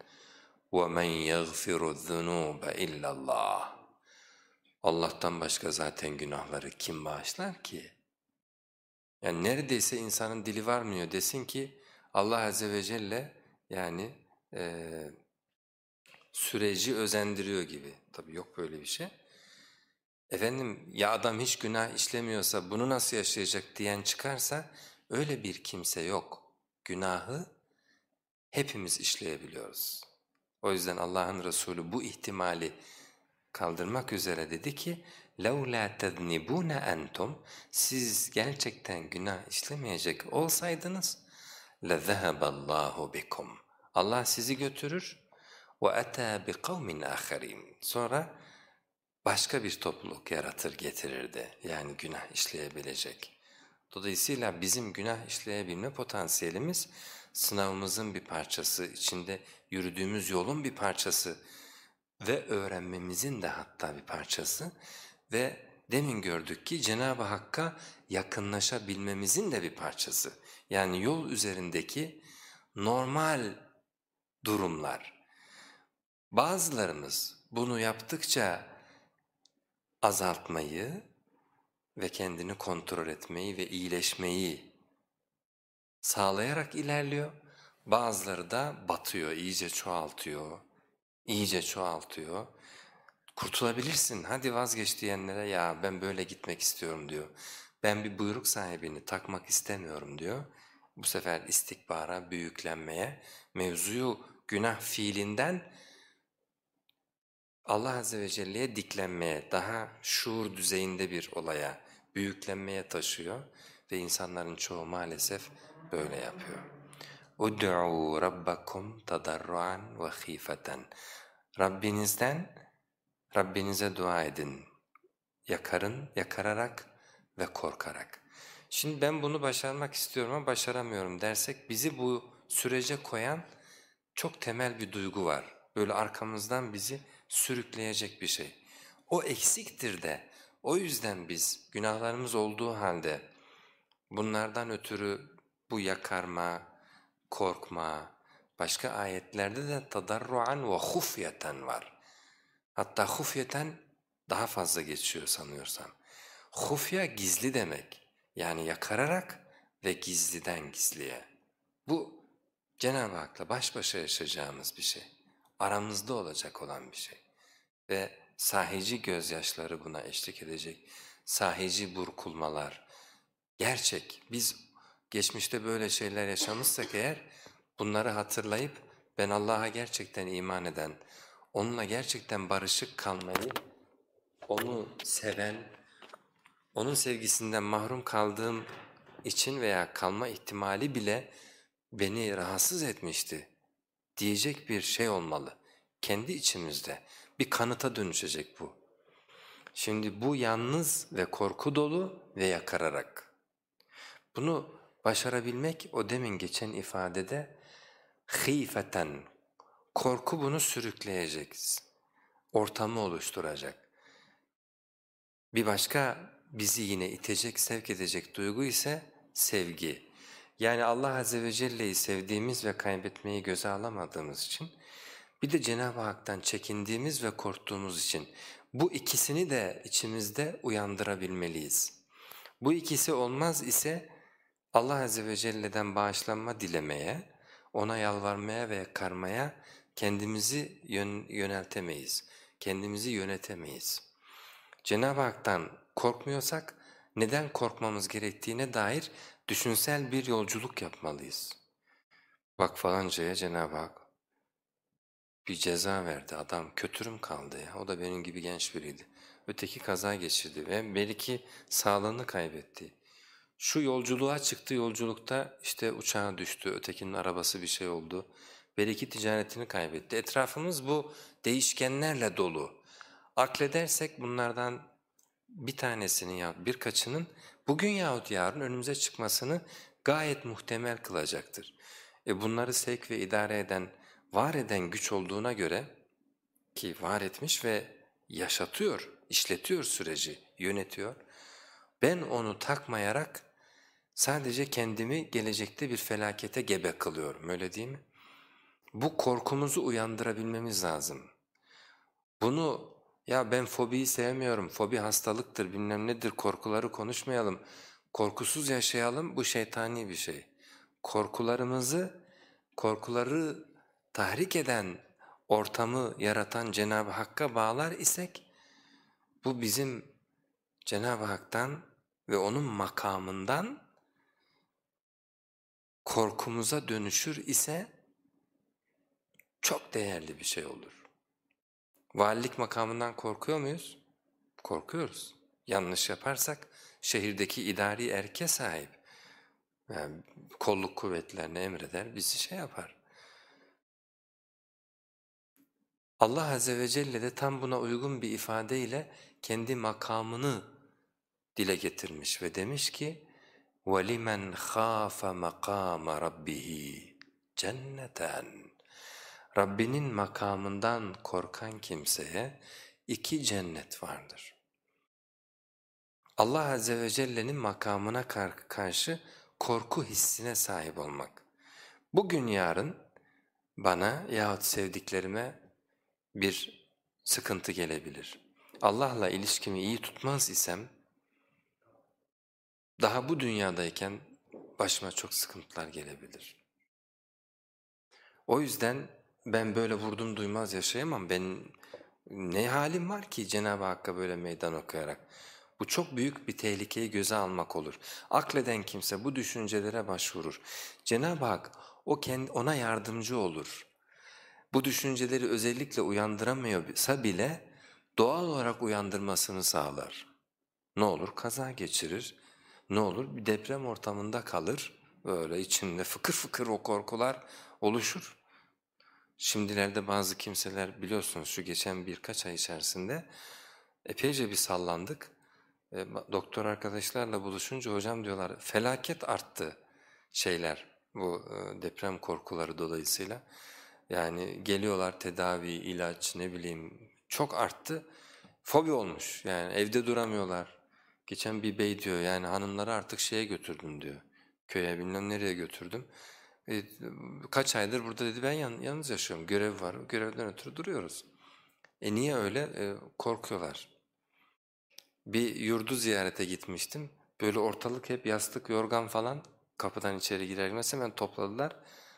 وَمَنْ يَغْفِرُ الذُّنُوبَ اِلَّا اللّٰهِ Allah'tan başka zaten günahları kim bağışlar ki? Yani neredeyse insanın dili varmıyor desin ki Allah Azze ve Celle yani e, süreci özendiriyor gibi. Tabii yok böyle bir şey. Efendim ya adam hiç günah işlemiyorsa bunu nasıl yaşayacak diyen çıkarsa öyle bir kimse yok. Günahı hepimiz işleyebiliyoruz. O yüzden Allah'ın Resulü bu ihtimali kaldırmak üzere dedi ki لَوْلَا تَذْنِبُونَ أَنْتُمْ Siz gerçekten günah işlemeyecek olsaydınız لَذَهَبَ اللّٰهُ بِكُمْ Allah sizi götürür وَأَتَى بِقَوْمٍ آخَرِينَ Sonra başka bir topluluk yaratır getirirdi yani günah işleyebilecek. Dolayısıyla bizim günah işleyebilme potansiyelimiz sınavımızın bir parçası, içinde yürüdüğümüz yolun bir parçası ve öğrenmemizin de hatta bir parçası ve demin gördük ki Cenab-ı Hakk'a yakınlaşabilmemizin de bir parçası. Yani yol üzerindeki normal durumlar. Bazılarımız bunu yaptıkça azaltmayı ve kendini kontrol etmeyi ve iyileşmeyi sağlayarak ilerliyor. Bazıları da batıyor, iyice çoğaltıyor, iyice çoğaltıyor. Kurtulabilirsin, hadi vazgeç diyenlere ya ben böyle gitmek istiyorum diyor. Ben bir buyruk sahibini takmak istemiyorum diyor. Bu sefer istikbara, büyüklenmeye, mevzuyu günah fiilinden Allah Azze ve Celle'ye diklenmeye, daha şuur düzeyinde bir olaya, büyüklenmeye taşıyor ve insanların çoğu maalesef böyle yapıyor. Ud'u rabbakum tadarruan ve. Rabbinizden, Rabbinize dua edin. Yakarın, yakararak ve korkarak. Şimdi ben bunu başarmak istiyorum ama başaramıyorum dersek bizi bu sürece koyan çok temel bir duygu var. Böyle arkamızdan bizi sürükleyecek bir şey. O eksiktir de o yüzden biz günahlarımız olduğu halde bunlardan ötürü bu yakarma, korkma, başka ayetlerde de tadarruan ve hufyeten var. Hatta hufyeten daha fazla geçiyor sanıyorsam. Hufya gizli demek. Yani yakararak ve gizliden gizliye. Bu Cenab-ı Hak'la baş başa yaşayacağımız bir şey. Aramızda olacak olan bir şey. Ve sahici gözyaşları buna eşlik edecek. Sahici burkulmalar. Gerçek, biz geçmişte böyle şeyler yaşamışsak eğer bunları hatırlayıp ben Allah'a gerçekten iman eden, onunla gerçekten barışık kalmayı, onu seven, onun sevgisinden mahrum kaldığım için veya kalma ihtimali bile beni rahatsız etmişti diyecek bir şey olmalı. Kendi içimizde bir kanıta dönüşecek bu. Şimdi bu yalnız ve korku dolu ve yakararak. Bunu başarabilmek o demin geçen ifadede hifeten, korku bunu sürükleyecek, ortamı oluşturacak. Bir başka bizi yine itecek, sevk edecek duygu ise sevgi. Yani Allah Azze ve Celle'yi sevdiğimiz ve kaybetmeyi göze alamadığımız için bir de Cenab-ı Hak'tan çekindiğimiz ve korktuğumuz için bu ikisini de içimizde uyandırabilmeliyiz. Bu ikisi olmaz ise Allah Azze ve Celle'den bağışlanma dilemeye, ona yalvarmaya ve yakarmaya kendimizi yön yöneltemeyiz, kendimizi yönetemeyiz. Cenab-ı Hak'tan korkmuyorsak neden korkmamız gerektiğine dair düşünsel bir yolculuk yapmalıyız. Bak falancaya Cenab-ı Hak bir ceza verdi adam kötürüm kaldı ya o da benim gibi genç biriydi. Öteki kaza geçirdi ve belki sağlığını kaybetti. Şu yolculuğa çıktı yolculukta işte uçağa düştü, ötekinin arabası bir şey oldu. Belki ticaretini kaybetti. Etrafımız bu değişkenlerle dolu. Akledersek bunlardan bir tanesinin ya birkaçının bugün yahut yarın önümüze çıkmasını gayet muhtemel kılacaktır. E bunları sevk ve idare eden, var eden güç olduğuna göre ki var etmiş ve yaşatıyor, işletiyor süreci, yönetiyor. Ben onu takmayarak sadece kendimi gelecekte bir felakete gebe kılıyorum öyle değil mi? Bu korkumuzu uyandırabilmemiz lazım. Bunu ya ben fobiyi sevmiyorum, fobi hastalıktır bilmem nedir korkuları konuşmayalım, korkusuz yaşayalım bu şeytani bir şey. Korkularımızı, korkuları tahrik eden, ortamı yaratan Cenab-ı Hakk'a bağlar isek bu bizim Cenab-ı Hak'tan ve O'nun makamından korkumuza dönüşür ise çok değerli bir şey olur. Valilik makamından korkuyor muyuz? Korkuyoruz. Yanlış yaparsak şehirdeki idari erke sahip. Yani kolluk kuvvetlerine emreder, bizi şey yapar. Allah Azze ve Celle de tam buna uygun bir ifadeyle kendi makamını dile getirmiş ve demiş ki وَلِمَنْ خَافَ مَقَامَ رَبِّهِ cenneten Rabbinin makamından korkan kimseye iki cennet vardır. Allah Azze ve Celle'nin makamına karşı korku hissine sahip olmak. Bugün yarın bana yahut sevdiklerime bir sıkıntı gelebilir. Allah'la ilişkimi iyi tutmaz isem, daha bu dünyadayken başıma çok sıkıntılar gelebilir. O yüzden ben böyle vurdum duymaz yaşayamam. Ben ne halim var ki Cenab-ı Hakk'a böyle meydan okuyarak? Bu çok büyük bir tehlikeyi göze almak olur. Akleden kimse bu düşüncelere başvurur. Cenab-ı Hak o kendi, ona yardımcı olur. Bu düşünceleri özellikle uyandıramıyorsa bile doğal olarak uyandırmasını sağlar. Ne olur? Kaza geçirir. Ne olur? Bir deprem ortamında kalır. Böyle içinde fıkır fıkır o korkular oluşur. Şimdilerde bazı kimseler biliyorsunuz şu geçen birkaç ay içerisinde epeyce bir sallandık. E, doktor arkadaşlarla buluşunca hocam diyorlar felaket arttı şeyler bu e, deprem korkuları dolayısıyla. Yani geliyorlar tedavi, ilaç ne bileyim çok arttı. Fobi olmuş yani evde duramıyorlar. Geçen bir bey diyor yani hanımları artık şeye götürdüm diyor. Köye bilmem nereye götürdüm. E, kaç aydır burada dedi ben yan, yalnız yaşıyorum, görev var, görevden ötürü duruyoruz. E niye öyle? E, korkuyorlar. Bir yurdu ziyarete gitmiştim. Böyle ortalık hep yastık, yorgan falan kapıdan içeri girer hemen topladılar.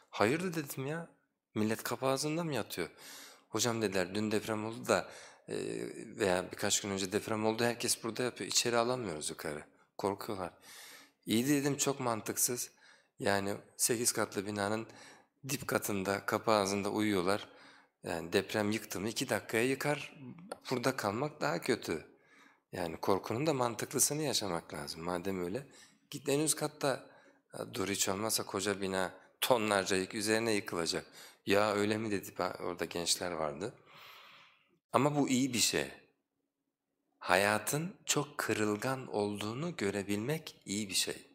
Hayırdır dedim ya, millet kapı ağzında mı yatıyor? Hocam dediler dün deprem oldu da veya birkaç gün önce deprem oldu herkes burada yapıyor. İçeri alamıyoruz yukarı. Korkuyorlar. İyi dedim çok mantıksız. Yani sekiz katlı binanın dip katında, kapı ağzında uyuyorlar. Yani deprem yıktı mı iki dakikaya yıkar, burada kalmak daha kötü. Yani korkunun da mantıklısını yaşamak lazım. Madem öyle, git en üst katta dur hiç olmazsa koca bina tonlarca yık üzerine yıkılacak. Ya öyle mi dedi orada gençler vardı. Ama bu iyi bir şey. Hayatın çok kırılgan olduğunu görebilmek iyi bir şey.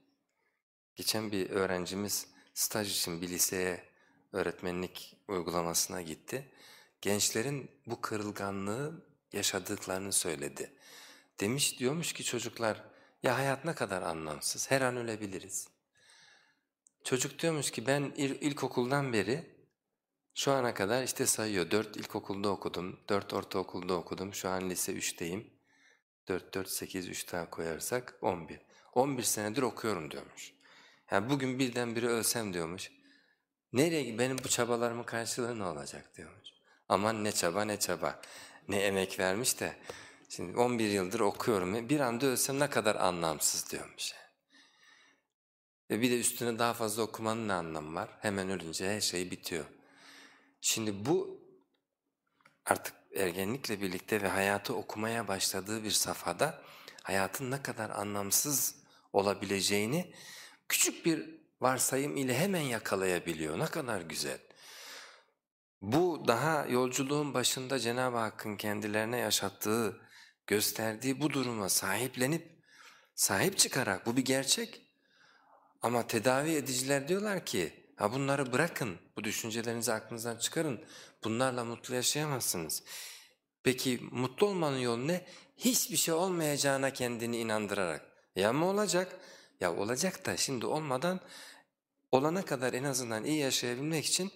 Geçen bir öğrencimiz staj için bir liseye öğretmenlik uygulamasına gitti. Gençlerin bu kırılganlığı yaşadıklarını söyledi. Demiş diyormuş ki çocuklar ya hayat ne kadar anlamsız her an ölebiliriz. Çocuk diyormuş ki ben il, ilkokuldan beri şu ana kadar işte sayıyor dört ilkokulda okudum, dört ortaokulda okudum, şu an lise üçteyim. Dört, dört, sekiz, üç daha koyarsak on bir. On bir senedir okuyorum diyormuş. Yani bugün birdenbire ölsem diyormuş. Nereye benim bu çabalarımın karşılığı ne olacak diyormuş. Aman ne çaba ne çaba. Ne emek vermiş de Şimdi 11 yıldır okuyorum. Bir anda ölsem ne kadar anlamsız diyormuş. Ve bir de üstüne daha fazla okumanın ne anlamı var? Hemen ölünce her şey bitiyor. Şimdi bu artık ergenlikle birlikte ve hayatı okumaya başladığı bir safhada hayatın ne kadar anlamsız olabileceğini küçük bir varsayım ile hemen yakalayabiliyor. Ne kadar güzel. Bu daha yolculuğun başında Cenab-ı Hakk'ın kendilerine yaşattığı, gösterdiği bu duruma sahiplenip, sahip çıkarak bu bir gerçek. Ama tedavi ediciler diyorlar ki, ha bunları bırakın, bu düşüncelerinizi aklınızdan çıkarın, bunlarla mutlu yaşayamazsınız. Peki mutlu olmanın yolu ne? Hiçbir şey olmayacağına kendini inandırarak. Ya mı olacak? Ya olacak da şimdi olmadan olana kadar en azından iyi yaşayabilmek için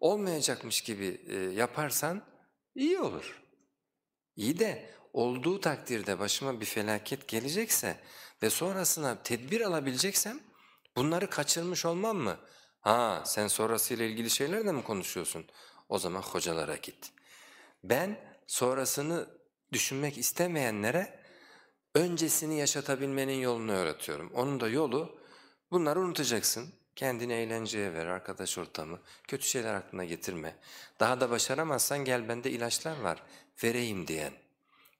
olmayacakmış gibi e, yaparsan iyi olur. İyi de olduğu takdirde başıma bir felaket gelecekse ve sonrasına tedbir alabileceksem bunları kaçırmış olmam mı? Ha sen sonrasıyla ilgili şeyler de mi konuşuyorsun? O zaman hocalara git. Ben sonrasını düşünmek istemeyenlere öncesini yaşatabilmenin yolunu öğretiyorum. Onun da yolu bunları unutacaksın. Kendini eğlenceye ver, arkadaş ortamı, kötü şeyler aklına getirme. Daha da başaramazsan gel bende ilaçlar var, vereyim diyen.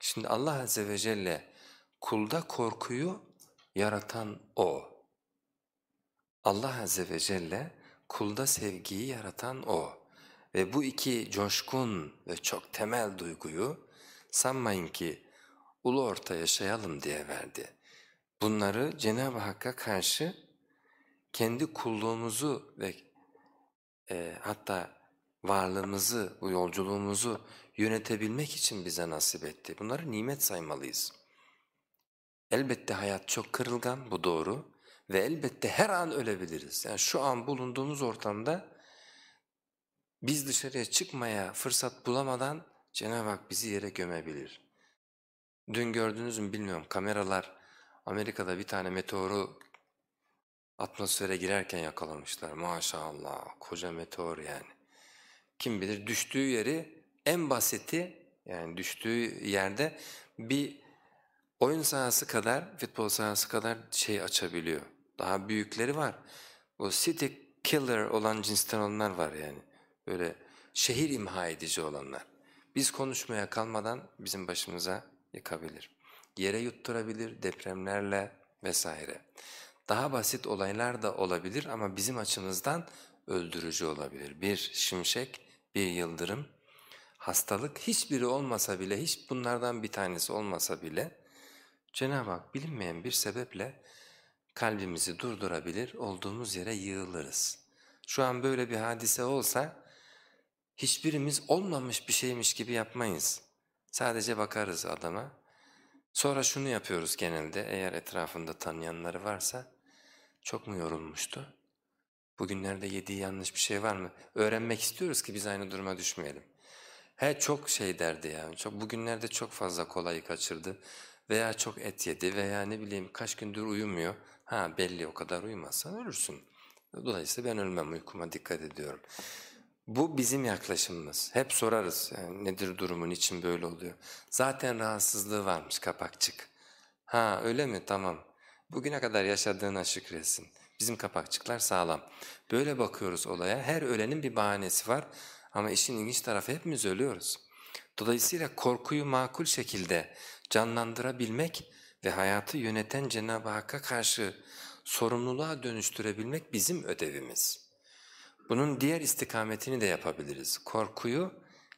Şimdi Allah Azze ve Celle kulda korkuyu yaratan O. Allah Azze ve Celle kulda sevgiyi yaratan O. Ve bu iki coşkun ve çok temel duyguyu sanmayın ki ulu orta yaşayalım diye verdi. Bunları Cenab-ı Hakk'a karşı kendi kulluğumuzu ve e, hatta varlığımızı, bu yolculuğumuzu yönetebilmek için bize nasip etti. Bunları nimet saymalıyız. Elbette hayat çok kırılgan, bu doğru ve elbette her an ölebiliriz. Yani şu an bulunduğumuz ortamda biz dışarıya çıkmaya fırsat bulamadan Cenab-ı Hak bizi yere gömebilir. Dün gördünüz mü bilmiyorum kameralar Amerika'da bir tane meteoru atmosfere girerken yakalamışlar. Maşallah koca meteor yani. Kim bilir düştüğü yeri en basiti yani düştüğü yerde bir oyun sahası kadar, futbol sahası kadar şey açabiliyor. Daha büyükleri var. O city killer olan cinsten olanlar var yani. Böyle şehir imha edici olanlar. Biz konuşmaya kalmadan bizim başımıza yıkabilir. Yere yutturabilir depremlerle vesaire. Daha basit olaylar da olabilir ama bizim açımızdan öldürücü olabilir. Bir şimşek, bir yıldırım, hastalık hiçbiri olmasa bile, hiç bunlardan bir tanesi olmasa bile Cenab-ı Hak bilinmeyen bir sebeple kalbimizi durdurabilir, olduğumuz yere yığılırız. Şu an böyle bir hadise olsa hiçbirimiz olmamış bir şeymiş gibi yapmayız. Sadece bakarız adama. Sonra şunu yapıyoruz genelde eğer etrafında tanıyanları varsa. Çok mu yorulmuştu? Bugünlerde yediği yanlış bir şey var mı? Öğrenmek istiyoruz ki biz aynı duruma düşmeyelim. He çok şey derdi ya, çok, bugünlerde çok fazla kolayı kaçırdı veya çok et yedi veya ne bileyim kaç gündür uyumuyor. Ha belli o kadar uyumazsan ölürsün. Dolayısıyla ben ölmem uykuma dikkat ediyorum. Bu bizim yaklaşımımız. Hep sorarız yani nedir durumun için böyle oluyor. Zaten rahatsızlığı varmış kapakçık. Ha öyle mi tamam. Bugüne kadar yaşadığına şükretsin. Bizim kapakçıklar sağlam. Böyle bakıyoruz olaya. Her ölenin bir bahanesi var ama işin ilginç tarafı hepimiz ölüyoruz. Dolayısıyla korkuyu makul şekilde canlandırabilmek ve hayatı yöneten Cenab-ı Hakk'a karşı sorumluluğa dönüştürebilmek bizim ödevimiz. Bunun diğer istikametini de yapabiliriz. Korkuyu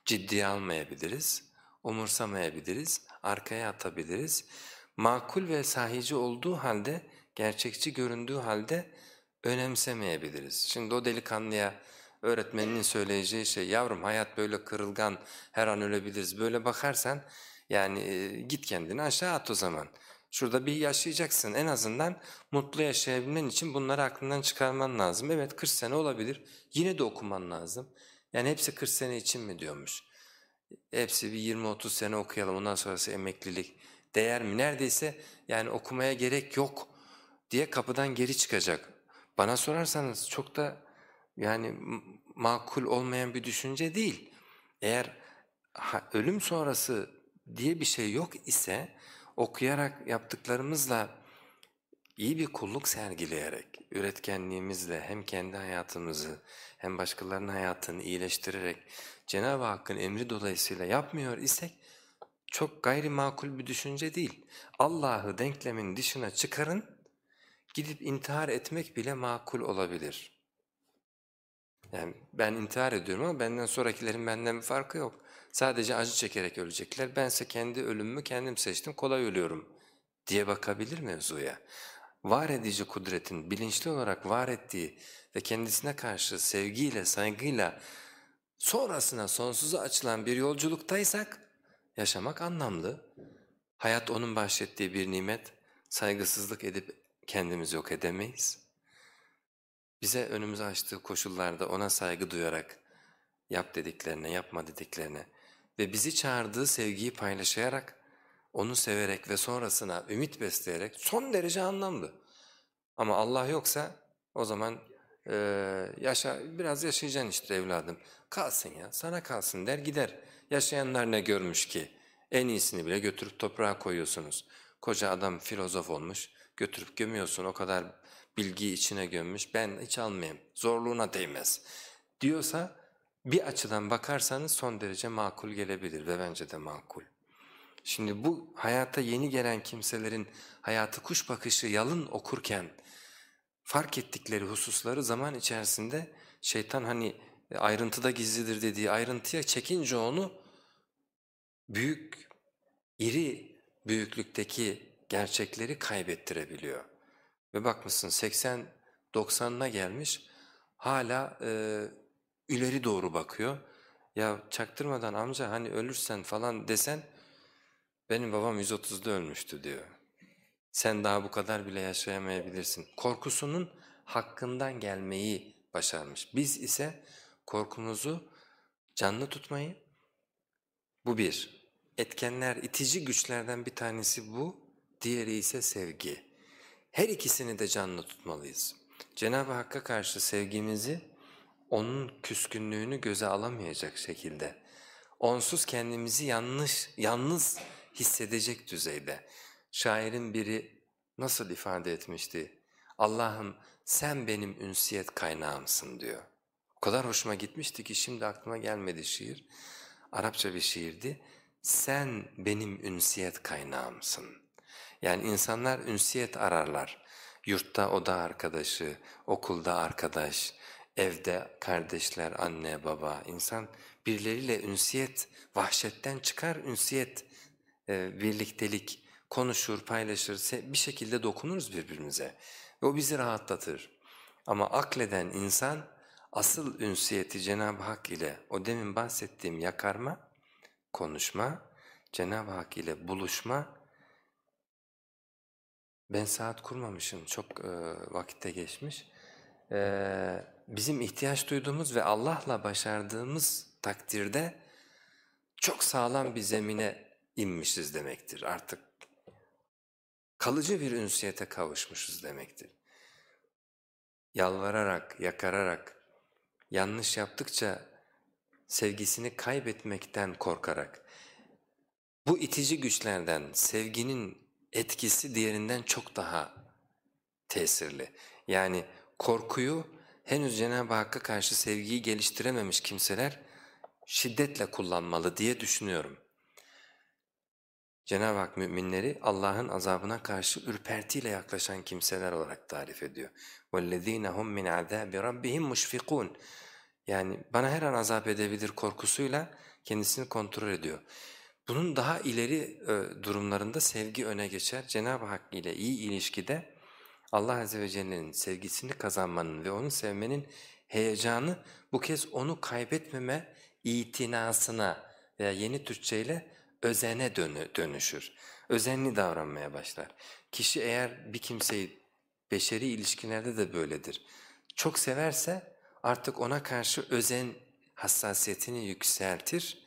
ciddiye almayabiliriz, umursamayabiliriz, arkaya atabiliriz. Makul ve sahici olduğu halde, gerçekçi göründüğü halde önemsemeyebiliriz. Şimdi o delikanlıya öğretmeninin söyleyeceği şey, yavrum hayat böyle kırılgan, her an ölebiliriz. Böyle bakarsan yani e, git kendini aşağı at o zaman. Şurada bir yaşayacaksın. En azından mutlu yaşayabilmen için bunları aklından çıkarman lazım. Evet 40 sene olabilir. Yine de okuman lazım. Yani hepsi 40 sene için mi diyormuş. Hepsi bir 20-30 sene okuyalım ondan sonrası emeklilik. Değer mi? Neredeyse yani okumaya gerek yok diye kapıdan geri çıkacak. Bana sorarsanız çok da yani makul olmayan bir düşünce değil. Eğer ölüm sonrası diye bir şey yok ise okuyarak yaptıklarımızla iyi bir kulluk sergileyerek, üretkenliğimizle hem kendi hayatımızı hem başkalarının hayatını iyileştirerek Cenab-ı Hakk'ın emri dolayısıyla yapmıyor isek çok gayrimakul bir düşünce değil. Allah'ı denklemin dışına çıkarın, gidip intihar etmek bile makul olabilir. Yani ben intihar ediyorum ama benden sonrakilerin benden bir farkı yok. Sadece acı çekerek ölecekler. Bense kendi ölümümü kendim seçtim, kolay ölüyorum diye bakabilir mevzuya. Var edici kudretin bilinçli olarak var ettiği ve kendisine karşı sevgiyle, saygıyla sonrasına sonsuza açılan bir yolculuktaysak yaşamak anlamlı. Hayat onun bahşettiği bir nimet, saygısızlık edip kendimizi yok edemeyiz. Bize önümüzü açtığı koşullarda ona saygı duyarak yap dediklerine, yapma dediklerine ve bizi çağırdığı sevgiyi paylaşarak, onu severek ve sonrasına ümit besleyerek son derece anlamlı. Ama Allah yoksa o zaman e, yaşa biraz yaşayacaksın işte evladım. Kalsın ya sana kalsın der gider. Yaşayanlar ne görmüş ki? En iyisini bile götürüp toprağa koyuyorsunuz. Koca adam filozof olmuş götürüp gömüyorsun o kadar bilgiyi içine gömmüş ben hiç almayayım zorluğuna değmez diyorsa bir açıdan bakarsanız son derece makul gelebilir ve bence de makul. Şimdi bu hayata yeni gelen kimselerin hayatı kuş bakışı yalın okurken fark ettikleri hususları zaman içerisinde şeytan hani ayrıntıda gizlidir dediği ayrıntıya çekince onu büyük, iri büyüklükteki gerçekleri kaybettirebiliyor. Ve bakmışsın 80-90'ına gelmiş hala e, ileri doğru bakıyor. Ya çaktırmadan amca hani ölürsen falan desen benim babam 130'da ölmüştü diyor. Sen daha bu kadar bile yaşayamayabilirsin. Korkusunun hakkından gelmeyi başarmış. Biz ise korkumuzu canlı tutmayı, bu bir. Etkenler, itici güçlerden bir tanesi bu, diğeri ise sevgi. Her ikisini de canlı tutmalıyız. Cenab-ı Hakk'a karşı sevgimizi onun küskünlüğünü göze alamayacak şekilde, onsuz kendimizi yanlış, yalnız hissedecek düzeyde. Şairin biri nasıl ifade etmişti? Allah'ım sen benim ünsiyet kaynağımsın diyor. O kadar hoşuma gitmişti ki şimdi aklıma gelmedi şiir. Arapça bir şiirdi. Sen benim ünsiyet kaynağımsın. Yani insanlar ünsiyet ararlar. Yurtta oda arkadaşı, okulda arkadaş, evde kardeşler, anne, baba. İnsan birileriyle ünsiyet, vahşetten çıkar ünsiyet, e, birliktelik, konuşur, paylaşır, bir şekilde dokunuruz birbirimize. Ve o bizi rahatlatır. Ama akleden insan asıl ünsiyeti Cenab-ı Hak ile o demin bahsettiğim yakarma, konuşma, Cenab-ı Hak ile buluşma, ben saat kurmamışım, çok e, vakitte geçmiş. E, bizim ihtiyaç duyduğumuz ve Allah'la başardığımız takdirde çok sağlam bir zemine inmişiz demektir artık. Kalıcı bir ünsiyete kavuşmuşuz demektir. Yalvararak, yakararak, yanlış yaptıkça sevgisini kaybetmekten korkarak, bu itici güçlerden sevginin etkisi diğerinden çok daha tesirli. Yani korkuyu henüz Cenab-ı Hakk'a karşı sevgiyi geliştirememiş kimseler şiddetle kullanmalı diye düşünüyorum. Cenab-ı Hak müminleri Allah'ın azabına karşı ürpertiyle yaklaşan kimseler olarak tarif ediyor. وَالَّذ۪ينَ هُمْ مِنْ عَذَابِ رَبِّهِمْ مُشْفِقُونَ Yani bana her an azap edebilir korkusuyla kendisini kontrol ediyor. Bunun daha ileri e, durumlarında sevgi öne geçer. Cenab-ı Hak ile iyi ilişkide Allah Azze ve Celle'nin sevgisini kazanmanın ve onu sevmenin heyecanı bu kez onu kaybetmeme itinasına veya yeni Türkçeyle özene dönüşür. Özenli davranmaya başlar. Kişi eğer bir kimseyi beşeri ilişkilerde de böyledir. Çok severse artık ona karşı özen hassasiyetini yükseltir.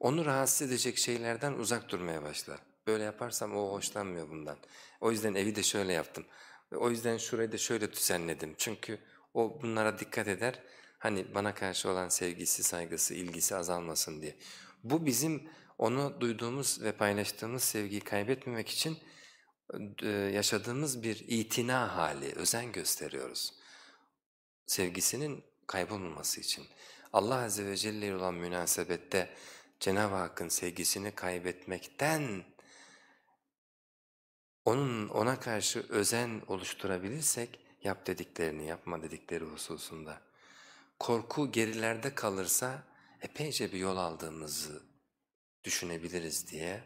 Onu rahatsız edecek şeylerden uzak durmaya başlar. Böyle yaparsam o hoşlanmıyor bundan. O yüzden evi de şöyle yaptım. O yüzden şurayı da şöyle düzenledim. Çünkü o bunlara dikkat eder. Hani bana karşı olan sevgisi, saygısı, ilgisi azalmasın diye. Bu bizim onu duyduğumuz ve paylaştığımız sevgiyi kaybetmemek için e, yaşadığımız bir itina hali, özen gösteriyoruz. Sevgisinin kaybolmaması için. Allah Azze ve Celle ile olan münasebette Cenab-ı Hakk'ın sevgisini kaybetmekten onun ona karşı özen oluşturabilirsek yap dediklerini yapma dedikleri hususunda. Korku gerilerde kalırsa epeyce bir yol aldığımızı düşünebiliriz diye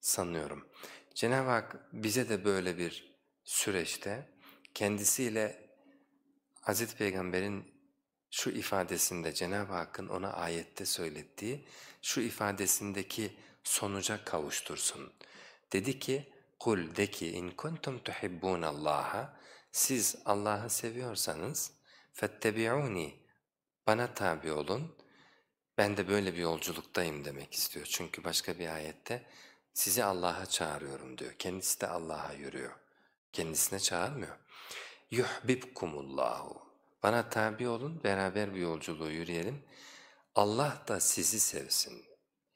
sanıyorum. Cenab-ı Hak bize de böyle bir süreçte kendisiyle Hz. Peygamber'in şu ifadesinde Cenab-ı Hakk'ın ona ayette söylettiği şu ifadesindeki sonuca kavuştursun. Dedi ki kul de ki in kuntum tuhibbunallaha siz Allah'ı seviyorsanız fettebi'uni bana tabi olun ben de böyle bir yolculuktayım demek istiyor. Çünkü başka bir ayette sizi Allah'a çağırıyorum diyor. Kendisi de Allah'a yürüyor. Kendisine çağırmıyor. Yuhbibkumullahu. Bana tabi olun, beraber bir yolculuğu yürüyelim. Allah da sizi sevsin.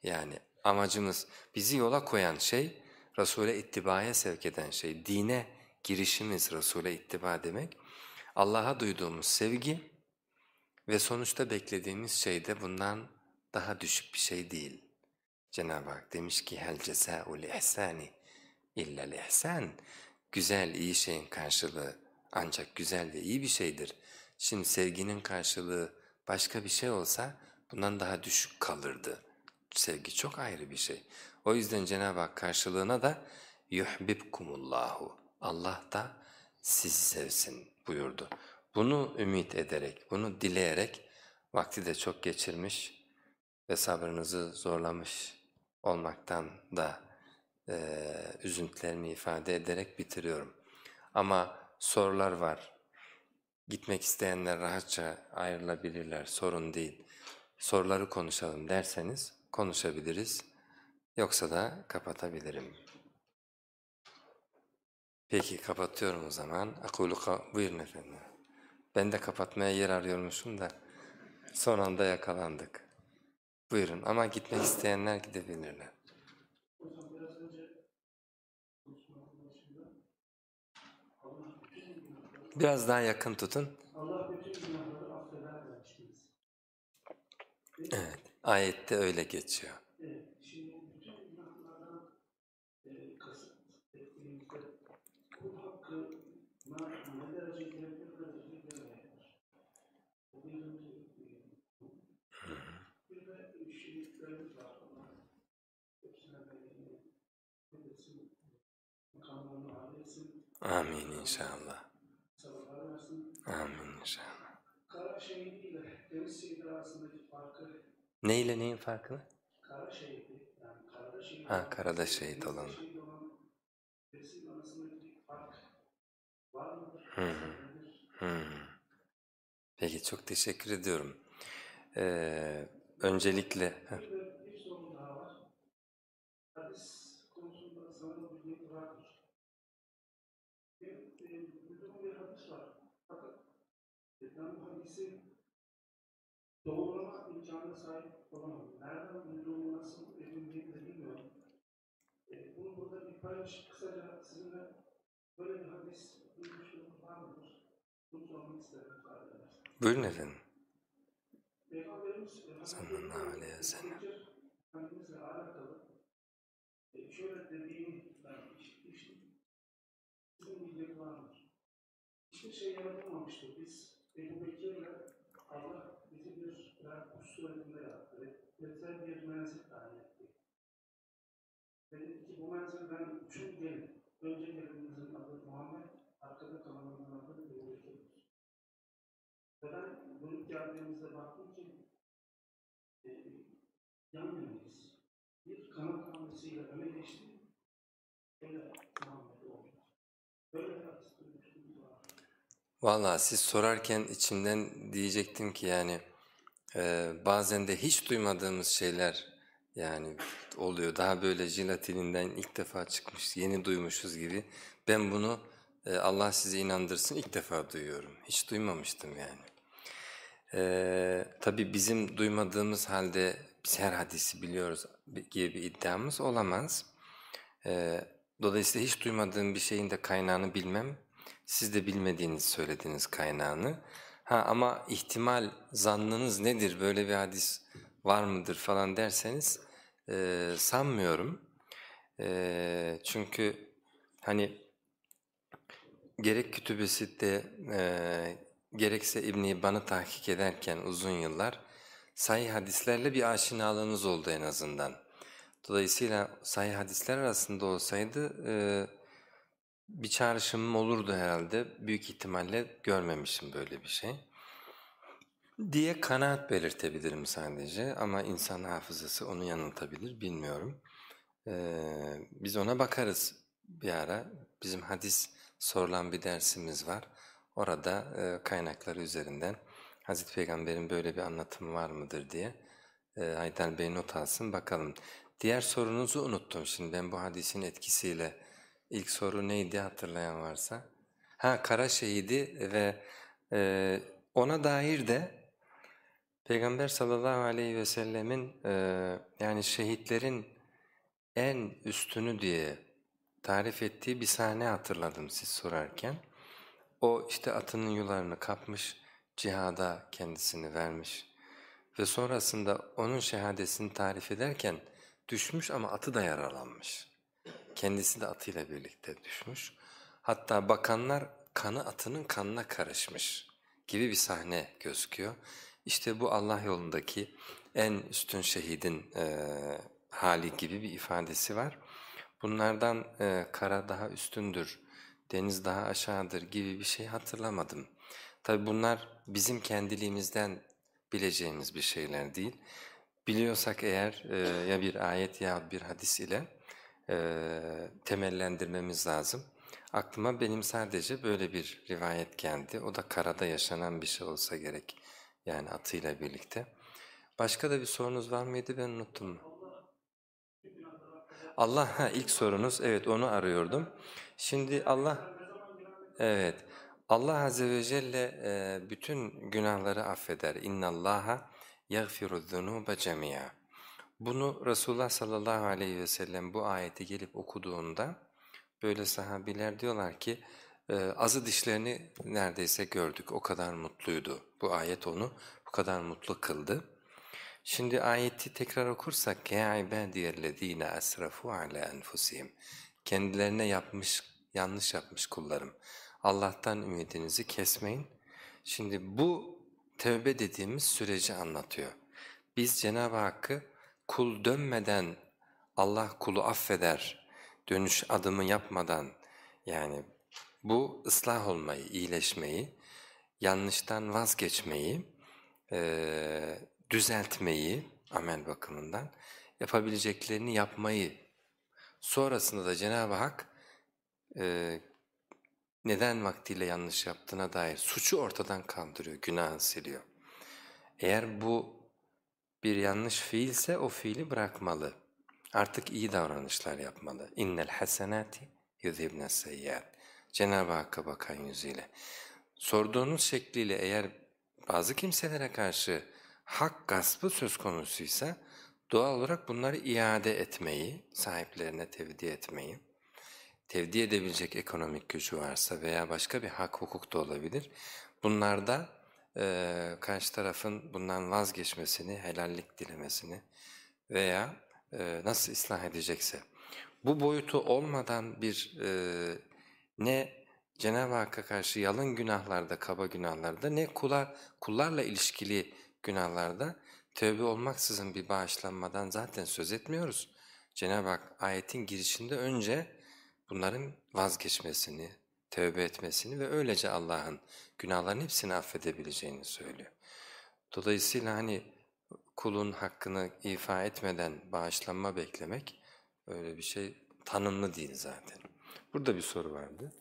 Yani amacımız bizi yola koyan şey, Resul'e ittibaya sevk eden şey, dine girişimiz Resul'e ittiba demek. Allah'a duyduğumuz sevgi ve sonuçta beklediğimiz şey de bundan daha düşük bir şey değil. Cenab-ı Hak demiş ki hel cezâul ihsani illel ihsan. Güzel, iyi şeyin karşılığı ancak güzel ve iyi bir şeydir. Şimdi sevginin karşılığı başka bir şey olsa bundan daha düşük kalırdı. Sevgi çok ayrı bir şey. O yüzden Cenab-ı Hak karşılığına da yuhbibkumullahu. Allah da sizi sevsin buyurdu. Bunu ümit ederek, bunu dileyerek vakti de çok geçirmiş ve sabrınızı zorlamış olmaktan da e, üzüntülerimi ifade ederek bitiriyorum. Ama sorular var. Gitmek isteyenler rahatça ayrılabilirler, sorun değil. Soruları konuşalım derseniz konuşabiliriz. Yoksa da kapatabilirim. Peki kapatıyorum o zaman. Akulu buyurun efendim. Ben de kapatmaya yer arıyormuşum da son anda yakalandık. Buyurun ama gitmek isteyenler gidebilirler. Biraz daha yakın tutun. Evet, ayette öyle geçiyor. Amin inşallah. Amin inşallah. Kara şehidiyle deniz şehidi arasındaki farkı Ne ile neyin farkını? kara şehidi yani karada şehit Ha karada şehit olan. Hı hı. Hmm. Peki çok teşekkür ediyorum. Ee, öncelikle heh, Bir de bir sorun daha var. Hadis konusunda sanırım bilgi vardır. Bir, e, duyduğum bir hadis var. Fakat e, ben bu hadisi doğrulama imkanına sahip olamadım. Nereden duyduğumu nasıl edindiğimi de bilmiyorum. E, bunu burada bir paylaş, kısaca sizinle böyle bir hadis duymuşluğunuz var mıdır? Bunu sormak isterim. buyurun efendim. Peygamberimiz e, Sallallahu aleyhi ve sellem. Hicr Efendimizle alakalı e, şöyle dediğini ben işitmiştim. Sizin bilginiz var mıdır? Hiçbir şey yaratılmamıştır. Biz Ebu Bekir'le Allah bizi bir birer kuş suretinde. Ve yeter bir menzil tayin etti. Ve dedi ki bu menzilden üçün gelin. Önce gelinimizin adı Muhammed, arkada kalanımızın adı Bekir'dir. Ve ben dönüp geldiğimizde baktım ki e, yan. Bir kanat hamlesiyle öne geçti. Öyle Muhammed oldu. Böyle bir var. Vallahi siz sorarken içimden diyecektim ki yani e, bazen de hiç duymadığımız şeyler yani oluyor. Daha böyle jilatininden ilk defa çıkmış, yeni duymuşuz gibi. Ben bunu e, Allah sizi inandırsın ilk defa duyuyorum. Hiç duymamıştım yani. E, tabii bizim duymadığımız halde biz her hadisi biliyoruz. gibi bir iddiamız olamaz. Ee, dolayısıyla hiç duymadığım bir şeyin de kaynağını bilmem. Siz de bilmediğiniz söylediğiniz kaynağını. Ha ama ihtimal zannınız nedir böyle bir hadis var mıdır falan derseniz e, sanmıyorum. E, çünkü hani gerek kütübesi de e, gerekse İbn-i İbban'ı tahkik ederken uzun yıllar sahih hadislerle bir aşinalığınız oldu en azından. Dolayısıyla sahih hadisler arasında olsaydı e, bir çağrışımım olurdu herhalde. Büyük ihtimalle görmemişim böyle bir şey. Diye kanaat belirtebilirim sadece ama insan hafızası onu yanıltabilir bilmiyorum. Ee, biz ona bakarız bir ara. Bizim hadis sorulan bir dersimiz var. Orada e, kaynakları üzerinden Hazreti Peygamber'in böyle bir anlatımı var mıdır diye e, Haydar Bey not alsın bakalım. Diğer sorunuzu unuttum şimdi ben bu hadisin etkisiyle. İlk soru neydi hatırlayan varsa? Ha kara şehidi ve e, ona dair de Peygamber sallallahu aleyhi ve sellemin e, yani şehitlerin en üstünü diye tarif ettiği bir sahne hatırladım siz sorarken. O işte atının yularını kapmış, cihada kendisini vermiş ve sonrasında onun şehadesini tarif ederken düşmüş ama atı da yaralanmış. Kendisi de atıyla birlikte düşmüş. Hatta bakanlar kanı atının kanına karışmış gibi bir sahne gözüküyor. İşte bu Allah yolundaki en üstün şehidin e, hali gibi bir ifadesi var. Bunlardan e, kara daha üstündür, deniz daha aşağıdır gibi bir şey hatırlamadım. Tabi bunlar bizim kendiliğimizden bileceğimiz bir şeyler değil. Biliyorsak eğer e, ya bir ayet ya bir hadis ile e, temellendirmemiz lazım. Aklıma benim sadece böyle bir rivayet geldi. O da karada yaşanan bir şey olsa gerek. Yani atıyla birlikte. Başka da bir sorunuz var mıydı ben unuttum. Allah ha ilk sorunuz evet onu arıyordum. Şimdi Allah evet Allah azze ve celle bütün günahları affeder. İnnallaha yagfiru zunuba cemia. Bunu Resulullah sallallahu aleyhi ve sellem bu ayeti gelip okuduğunda böyle sahabiler diyorlar ki e, azı dişlerini neredeyse gördük. O kadar mutluydu. Bu ayet onu bu kadar mutlu kıldı. Şimdi ayeti tekrar okursak ya ibadiyellezine asrafu ala enfusihim. Kendilerine yapmış yanlış yapmış kullarım. Allah'tan ümidinizi kesmeyin. Şimdi bu tevbe dediğimiz süreci anlatıyor. Biz Cenab-ı Hakk'ı kul dönmeden Allah kulu affeder, dönüş adımı yapmadan yani bu ıslah olmayı, iyileşmeyi, yanlıştan vazgeçmeyi, e, düzeltmeyi amel bakımından yapabileceklerini yapmayı sonrasında da Cenab-ı Hak e, neden vaktiyle yanlış yaptığına dair suçu ortadan kaldırıyor, günahı siliyor. Eğer bu bir yanlış fiilse o fiili bırakmalı. Artık iyi davranışlar yapmalı. İnnel hasenati yuzhibne seyyiat. Cenab-ı Hakk'a bakan yüzüyle. Sorduğunuz şekliyle eğer bazı kimselere karşı hak gaspı söz konusuysa doğal olarak bunları iade etmeyi, sahiplerine tevdi etmeyi, tevdi edebilecek ekonomik gücü varsa veya başka bir hak hukuk da olabilir. Bunlarda e, karşı tarafın bundan vazgeçmesini, helallik dilemesini veya e, nasıl ıslah edecekse. Bu boyutu olmadan bir e, ne Cenab-ı Hakk'a karşı yalın günahlarda, kaba günahlarda ne kula, kullarla ilişkili günahlarda tövbe olmaksızın bir bağışlanmadan zaten söz etmiyoruz. Cenab-ı Hak ayetin girişinde önce bunların vazgeçmesini, tövbe etmesini ve öylece Allah'ın günahların hepsini affedebileceğini söylüyor. Dolayısıyla hani kulun hakkını ifa etmeden bağışlanma beklemek öyle bir şey tanımlı değil zaten. Burada bir soru vardı.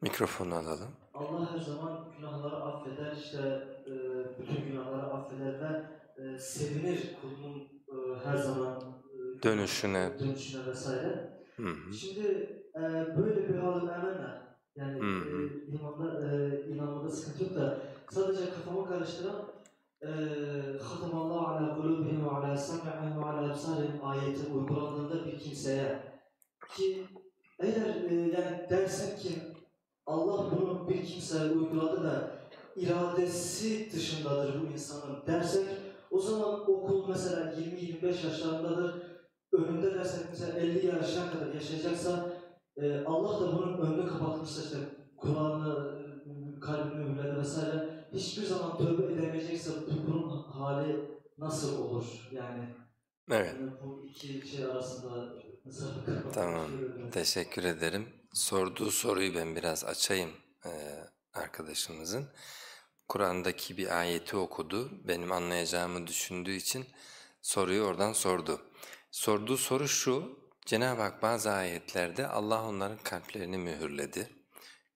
Mikrofonu alalım. Allah her zaman günahları affeder, işte e, bütün günahları affeder ve e, sevinir kulunun e, her zaman Dönüşüne. dönüşüne vesaire. Hı hı. Şimdi e, böyle bir halin əmələ Yani Hı hı. e, imanda, e, inanmada sıkıntı yok da sadece kafamı karıştıran e, خَتَمَ اللّٰهُ عَلَى قُلُوبِهِمْ وَعَلَى سَمْعِهِمْ وَعَلَى أَبْصَارِهِمْ ayeti uygulandığında bir kimseye ki eğer e, yani dersen ki Allah bunu bir kimseye uyguladı da iradesi dışındadır bu insanın dersek o zaman o kul mesela 20-25 yaşlarındadır önünde dersek mesela 50 yaşına kadar yaşayacaksa e, Allah da bunun önünü kapatmışsa işte Kur'an'ı, kalbini mühürledi vesaire hiçbir zaman tövbe edemeyecekse bu kulun hali nasıl olur yani? Evet. yani bu iki şey arasında Tamam. gerekiyor. Teşekkür ederim. Sorduğu soruyu ben biraz açayım eee, arkadaşımızın. Kur'an'daki bir ayeti okudu. Benim anlayacağımı düşündüğü için soruyu oradan sordu. Sorduğu soru şu, Cenab-ı Hak bazı ayetlerde Allah onların kalplerini mühürledi,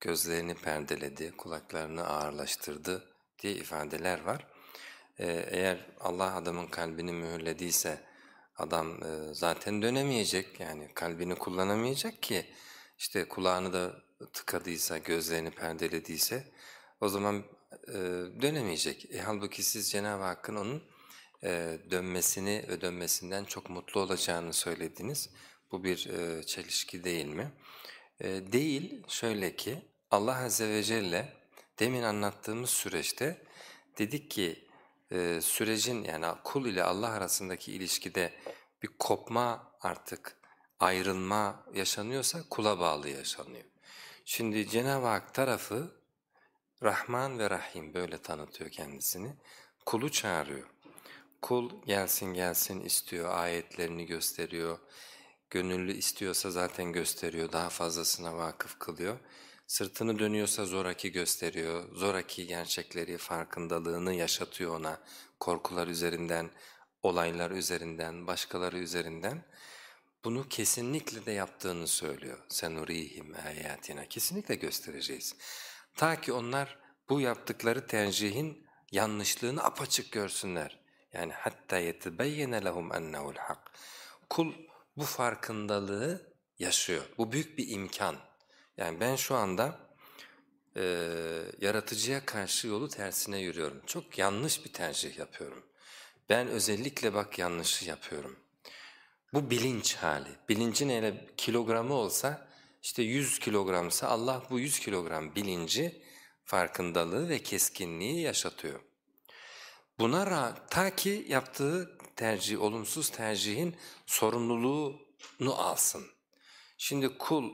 gözlerini perdeledi, kulaklarını ağırlaştırdı diye ifadeler var. Ee, eğer Allah adamın kalbini mühürlediyse adam e, zaten dönemeyecek yani kalbini kullanamayacak ki işte kulağını da tıkadıysa, gözlerini perdelediyse o zaman e, dönemeyecek. E, halbuki siz Cenab-ı Hakk'ın onun e, dönmesini ve dönmesinden çok mutlu olacağını söylediniz. Bu bir e, çelişki değil mi? E, değil, şöyle ki Allah Azze ve Celle demin anlattığımız süreçte dedik ki sürecin yani kul ile Allah arasındaki ilişkide bir kopma artık ayrılma yaşanıyorsa kula bağlı yaşanıyor. Şimdi Cenab-ı Hak tarafı Rahman ve Rahim böyle tanıtıyor kendisini. Kulu çağırıyor. Kul gelsin gelsin istiyor, ayetlerini gösteriyor. Gönüllü istiyorsa zaten gösteriyor, daha fazlasına vakıf kılıyor. Sırtını dönüyorsa zoraki gösteriyor, zoraki gerçekleri, farkındalığını yaşatıyor ona. Korkular üzerinden, olaylar üzerinden, başkaları üzerinden. Bunu kesinlikle de yaptığını söylüyor. Senurihim ayatina. Kesinlikle göstereceğiz. Ta ki onlar bu yaptıkları tercihin yanlışlığını apaçık görsünler. Yani hatta yetebeyyene lehum ennehu'l hak. Kul bu farkındalığı yaşıyor. Bu büyük bir imkan. Yani ben şu anda e, yaratıcıya karşı yolu tersine yürüyorum. Çok yanlış bir tercih yapıyorum. Ben özellikle bak yanlışı yapıyorum. Bu bilinç hali. Bilincin hele kilogramı olsa işte 100 kilogramsa Allah bu 100 kilogram bilinci, farkındalığı ve keskinliği yaşatıyor. Buna ra- ta ki yaptığı tercih, olumsuz tercihin sorumluluğunu alsın. Şimdi kul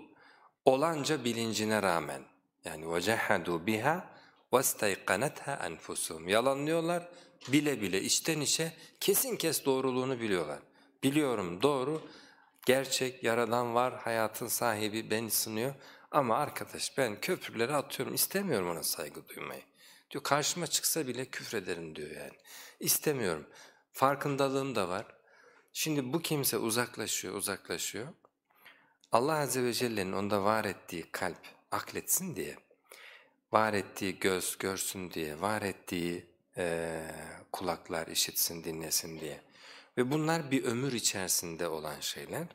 olanca bilincine rağmen yani وَجَحَدُوا بِهَا وَاسْتَيْقَنَتْهَا أَنْفُسُهُمْ Yalanlıyorlar, bile bile içten içe kesin kes doğruluğunu biliyorlar. Biliyorum doğru, gerçek, yaradan var, hayatın sahibi beni sınıyor ama arkadaş ben köprüleri atıyorum, istemiyorum ona saygı duymayı. Diyor karşıma çıksa bile küfrederim diyor yani. İstemiyorum. Farkındalığım da var. Şimdi bu kimse uzaklaşıyor, uzaklaşıyor. Allah Azze ve Celle'nin onda var ettiği kalp akletsin diye, var ettiği göz görsün diye, var ettiği eee, kulaklar işitsin, dinlesin diye. Ve bunlar bir ömür içerisinde olan şeyler.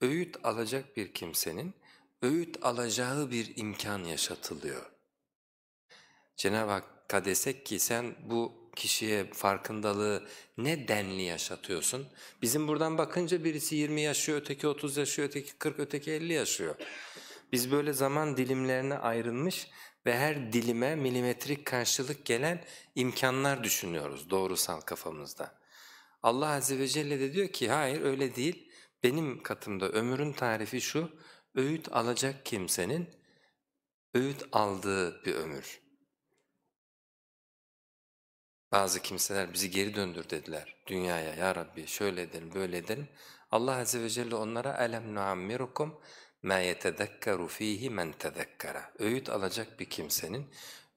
Öğüt alacak bir kimsenin öğüt alacağı bir imkan yaşatılıyor. Cenab-ı Hakk'a desek ki sen bu kişiye farkındalığı ne denli yaşatıyorsun? Bizim buradan bakınca birisi 20 yaşıyor, öteki 30 yaşıyor, öteki 40, öteki 50 yaşıyor. Biz böyle zaman dilimlerine ayrılmış ve her dilime milimetrik karşılık gelen imkanlar düşünüyoruz doğrusal kafamızda. Allah Azze ve Celle de diyor ki hayır öyle değil. Benim katımda ömrün tarifi şu, öğüt alacak kimsenin öğüt aldığı bir ömür. Bazı kimseler bizi geri döndür dediler dünyaya ya Rabbi şöyle edelim böyle edelim. Allah Azze ve Celle onlara elem nuammirukum ma yetedekkeru fihi men tedekkara. Öğüt alacak bir kimsenin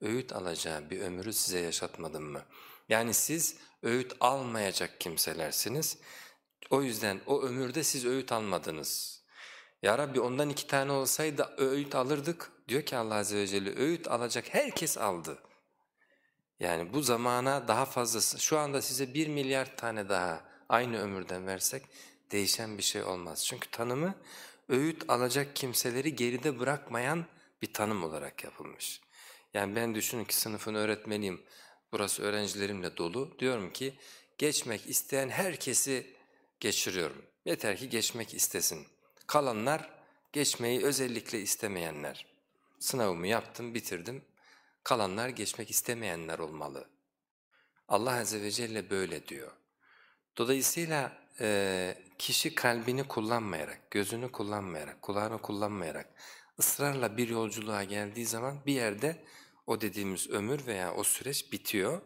öğüt alacağı bir ömrü size yaşatmadım mı? Yani siz öğüt almayacak kimselersiniz. O yüzden o ömürde siz öğüt almadınız. Ya Rabbi ondan iki tane olsaydı öğüt alırdık. Diyor ki Allah Azze ve Celle öğüt alacak herkes aldı. Yani bu zamana daha fazlası, şu anda size bir milyar tane daha aynı ömürden versek değişen bir şey olmaz. Çünkü tanımı öğüt alacak kimseleri geride bırakmayan bir tanım olarak yapılmış. Yani ben düşünün ki sınıfın öğretmeniyim, burası öğrencilerimle dolu. Diyorum ki geçmek isteyen herkesi geçiriyorum. Yeter ki geçmek istesin. Kalanlar geçmeyi özellikle istemeyenler. Sınavımı yaptım, bitirdim. Kalanlar geçmek istemeyenler olmalı. Allah Azze ve Celle böyle diyor. Dolayısıyla e, kişi kalbini kullanmayarak, gözünü kullanmayarak, kulağını kullanmayarak ısrarla bir yolculuğa geldiği zaman bir yerde o dediğimiz ömür veya o süreç bitiyor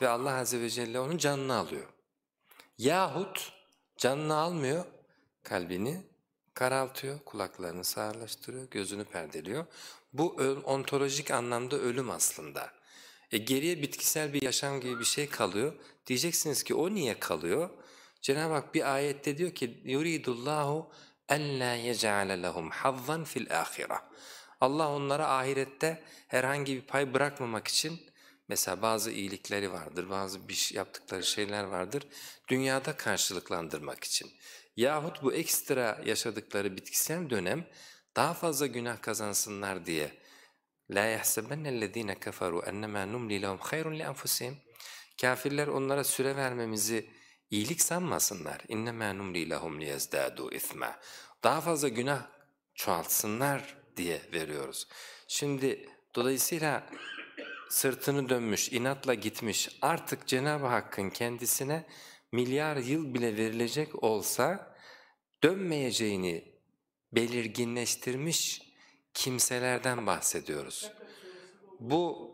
ve Allah Azze ve Celle onun canını alıyor. Yahut canını almıyor, kalbini karaltıyor, kulaklarını sağırlaştırıyor, gözünü perdeliyor. Bu ontolojik anlamda ölüm aslında. E geriye bitkisel bir yaşam gibi bir şey kalıyor. Diyeceksiniz ki o niye kalıyor? Cenab-ı Hak bir ayette diyor ki yuridullahu en la yec'ale lehum hazzan fil ahireh. Allah onlara ahirette herhangi bir pay bırakmamak için mesela bazı iyilikleri vardır, bazı bir yaptıkları şeyler vardır. Dünyada karşılıklandırmak için. Yahut bu ekstra yaşadıkları bitkisel dönem daha fazla günah kazansınlar diye La yahsebennellezine keferu ennemâ numli lehum hayrun li enfusihim. Kafirler onlara süre vermemizi iyilik sanmasınlar. İnnemâ numli lehum liyezdâdû ithmâ. Daha fazla günah çoğaltsınlar diye veriyoruz. Şimdi dolayısıyla sırtını dönmüş, inatla gitmiş artık Cenab-ı Hakk'ın kendisine milyar yıl bile verilecek olsa dönmeyeceğini belirginleştirmiş kimselerden bahsediyoruz. Bu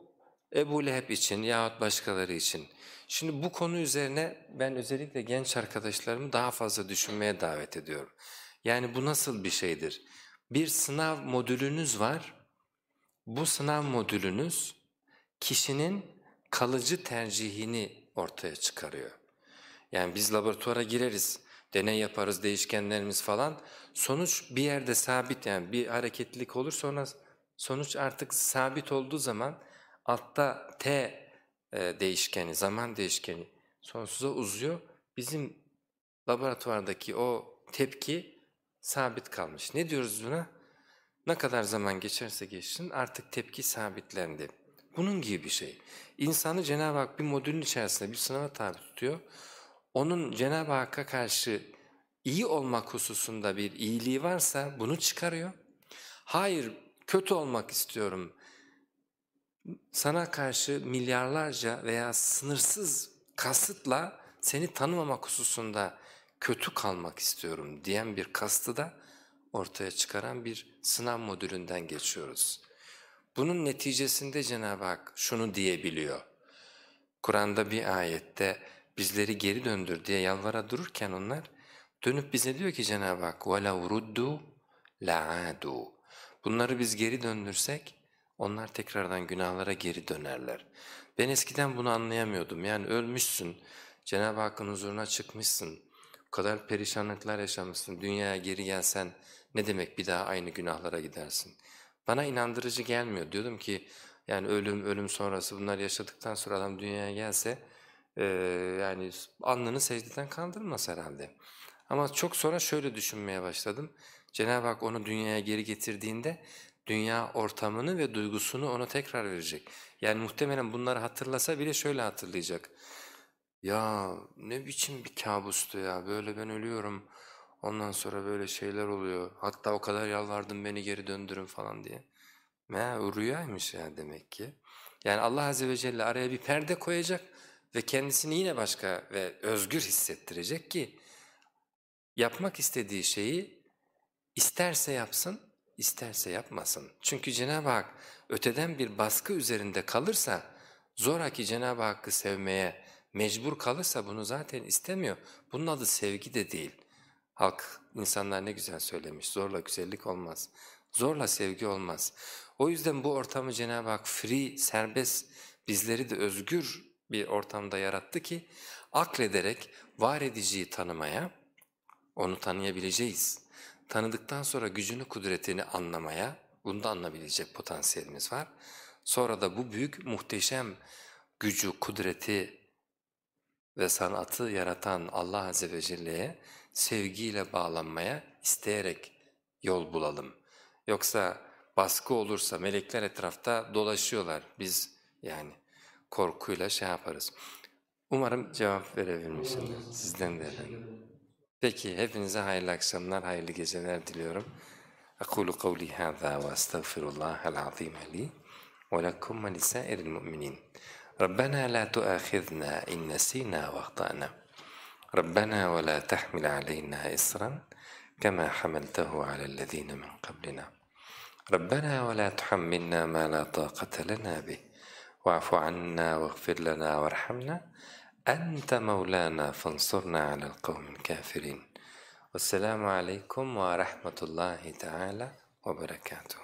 Ebu Leheb için yahut başkaları için. Şimdi bu konu üzerine ben özellikle genç arkadaşlarımı daha fazla düşünmeye davet ediyorum. Yani bu nasıl bir şeydir? Bir sınav modülünüz var. Bu sınav modülünüz kişinin kalıcı tercihini ortaya çıkarıyor. Yani biz laboratuvara gireriz, deney yaparız, değişkenlerimiz falan. Sonuç bir yerde sabit yani bir hareketlilik olur sonra sonuç artık sabit olduğu zaman altta t e, değişkeni, zaman değişkeni sonsuza uzuyor. Bizim laboratuvardaki o tepki sabit kalmış. Ne diyoruz buna? Ne kadar zaman geçerse geçsin artık tepki sabitlendi. Bunun gibi bir şey. İnsanı Cenab-ı Hak bir modülün içerisinde bir sınava tabi tutuyor. Onun Cenab-ı Hakk'a karşı iyi olmak hususunda bir iyiliği varsa bunu çıkarıyor. Hayır kötü olmak istiyorum. Sana karşı milyarlarca veya sınırsız kasıtla seni tanımamak hususunda kötü kalmak istiyorum diyen bir kastı da ortaya çıkaran bir sınav modülünden geçiyoruz. Bunun neticesinde Cenab-ı Hak şunu diyebiliyor. Kur'an'da bir ayette bizleri geri döndür diye yalvara dururken onlar dönüp bize diyor ki Cenab-ı Hak وَلَوْ رُدُّوا لَعَادُوا Bunları biz geri döndürsek onlar tekrardan günahlara geri dönerler. Ben eskiden bunu anlayamıyordum. Yani ölmüşsün, Cenab-ı Hakk'ın huzuruna çıkmışsın, o kadar perişanlıklar yaşamışsın, dünyaya geri gelsen ne demek bir daha aynı günahlara gidersin? Bana inandırıcı gelmiyor. Diyordum ki yani ölüm, ölüm sonrası bunlar yaşadıktan sonra adam dünyaya gelse e, yani alnını secdeden kaldırmaz herhalde. Ama çok sonra şöyle düşünmeye başladım. Cenab-ı Hak onu dünyaya geri getirdiğinde dünya ortamını ve duygusunu ona tekrar verecek. Yani muhtemelen bunları hatırlasa bile şöyle hatırlayacak. Ya ne biçim bir kabustu ya böyle ben ölüyorum ondan sonra böyle şeyler oluyor. Hatta o kadar yalvardım beni geri döndürün falan diye. Me rüyaymış ya demek ki. Yani Allah Azze ve Celle araya bir perde koyacak ve kendisini yine başka ve özgür hissettirecek ki yapmak istediği şeyi isterse yapsın, isterse yapmasın. Çünkü Cenab-ı Hak öteden bir baskı üzerinde kalırsa, zoraki Cenab-ı Hakk'ı sevmeye mecbur kalırsa bunu zaten istemiyor. Bunun adı sevgi de değil. Halk, insanlar ne güzel söylemiş, zorla güzellik olmaz. Zorla sevgi olmaz. O yüzden bu ortamı Cenab-ı Hak free, serbest, bizleri de özgür bir ortamda yarattı ki aklederek var ediciyi tanımaya, onu tanıyabileceğiz. Tanıdıktan sonra gücünü, kudretini anlamaya, bunu da anlayabilecek potansiyelimiz var. Sonra da bu büyük, muhteşem gücü, kudreti ve sanatı yaratan Allah Azze ve Celle'ye sevgiyle bağlanmaya isteyerek yol bulalım. Yoksa baskı olursa melekler etrafta dolaşıyorlar. Biz yani korkuyla şey yaparız. Umarım cevap verebilmişimdir. Sizden de efendim. Peki hepinize hayırlı akşamlar, hayırlı geceler diliyorum. أقول قولي هذا وأستغفر الله العظيم لي ولكم ولسائر المؤمنين ربنا لا تؤاخذنا إن نسينا واخطأنا ربنا ولا تحمل علينا إصرا كما حملته على الذين من قبلنا ربنا ولا تحملنا ما لا طاقة لنا به واعف عنا واغفر لنا وارحمنا. أنت مولانا فانصرنا على القوم الكافرين. والسلام عليكم ورحمة الله تعالى وبركاته.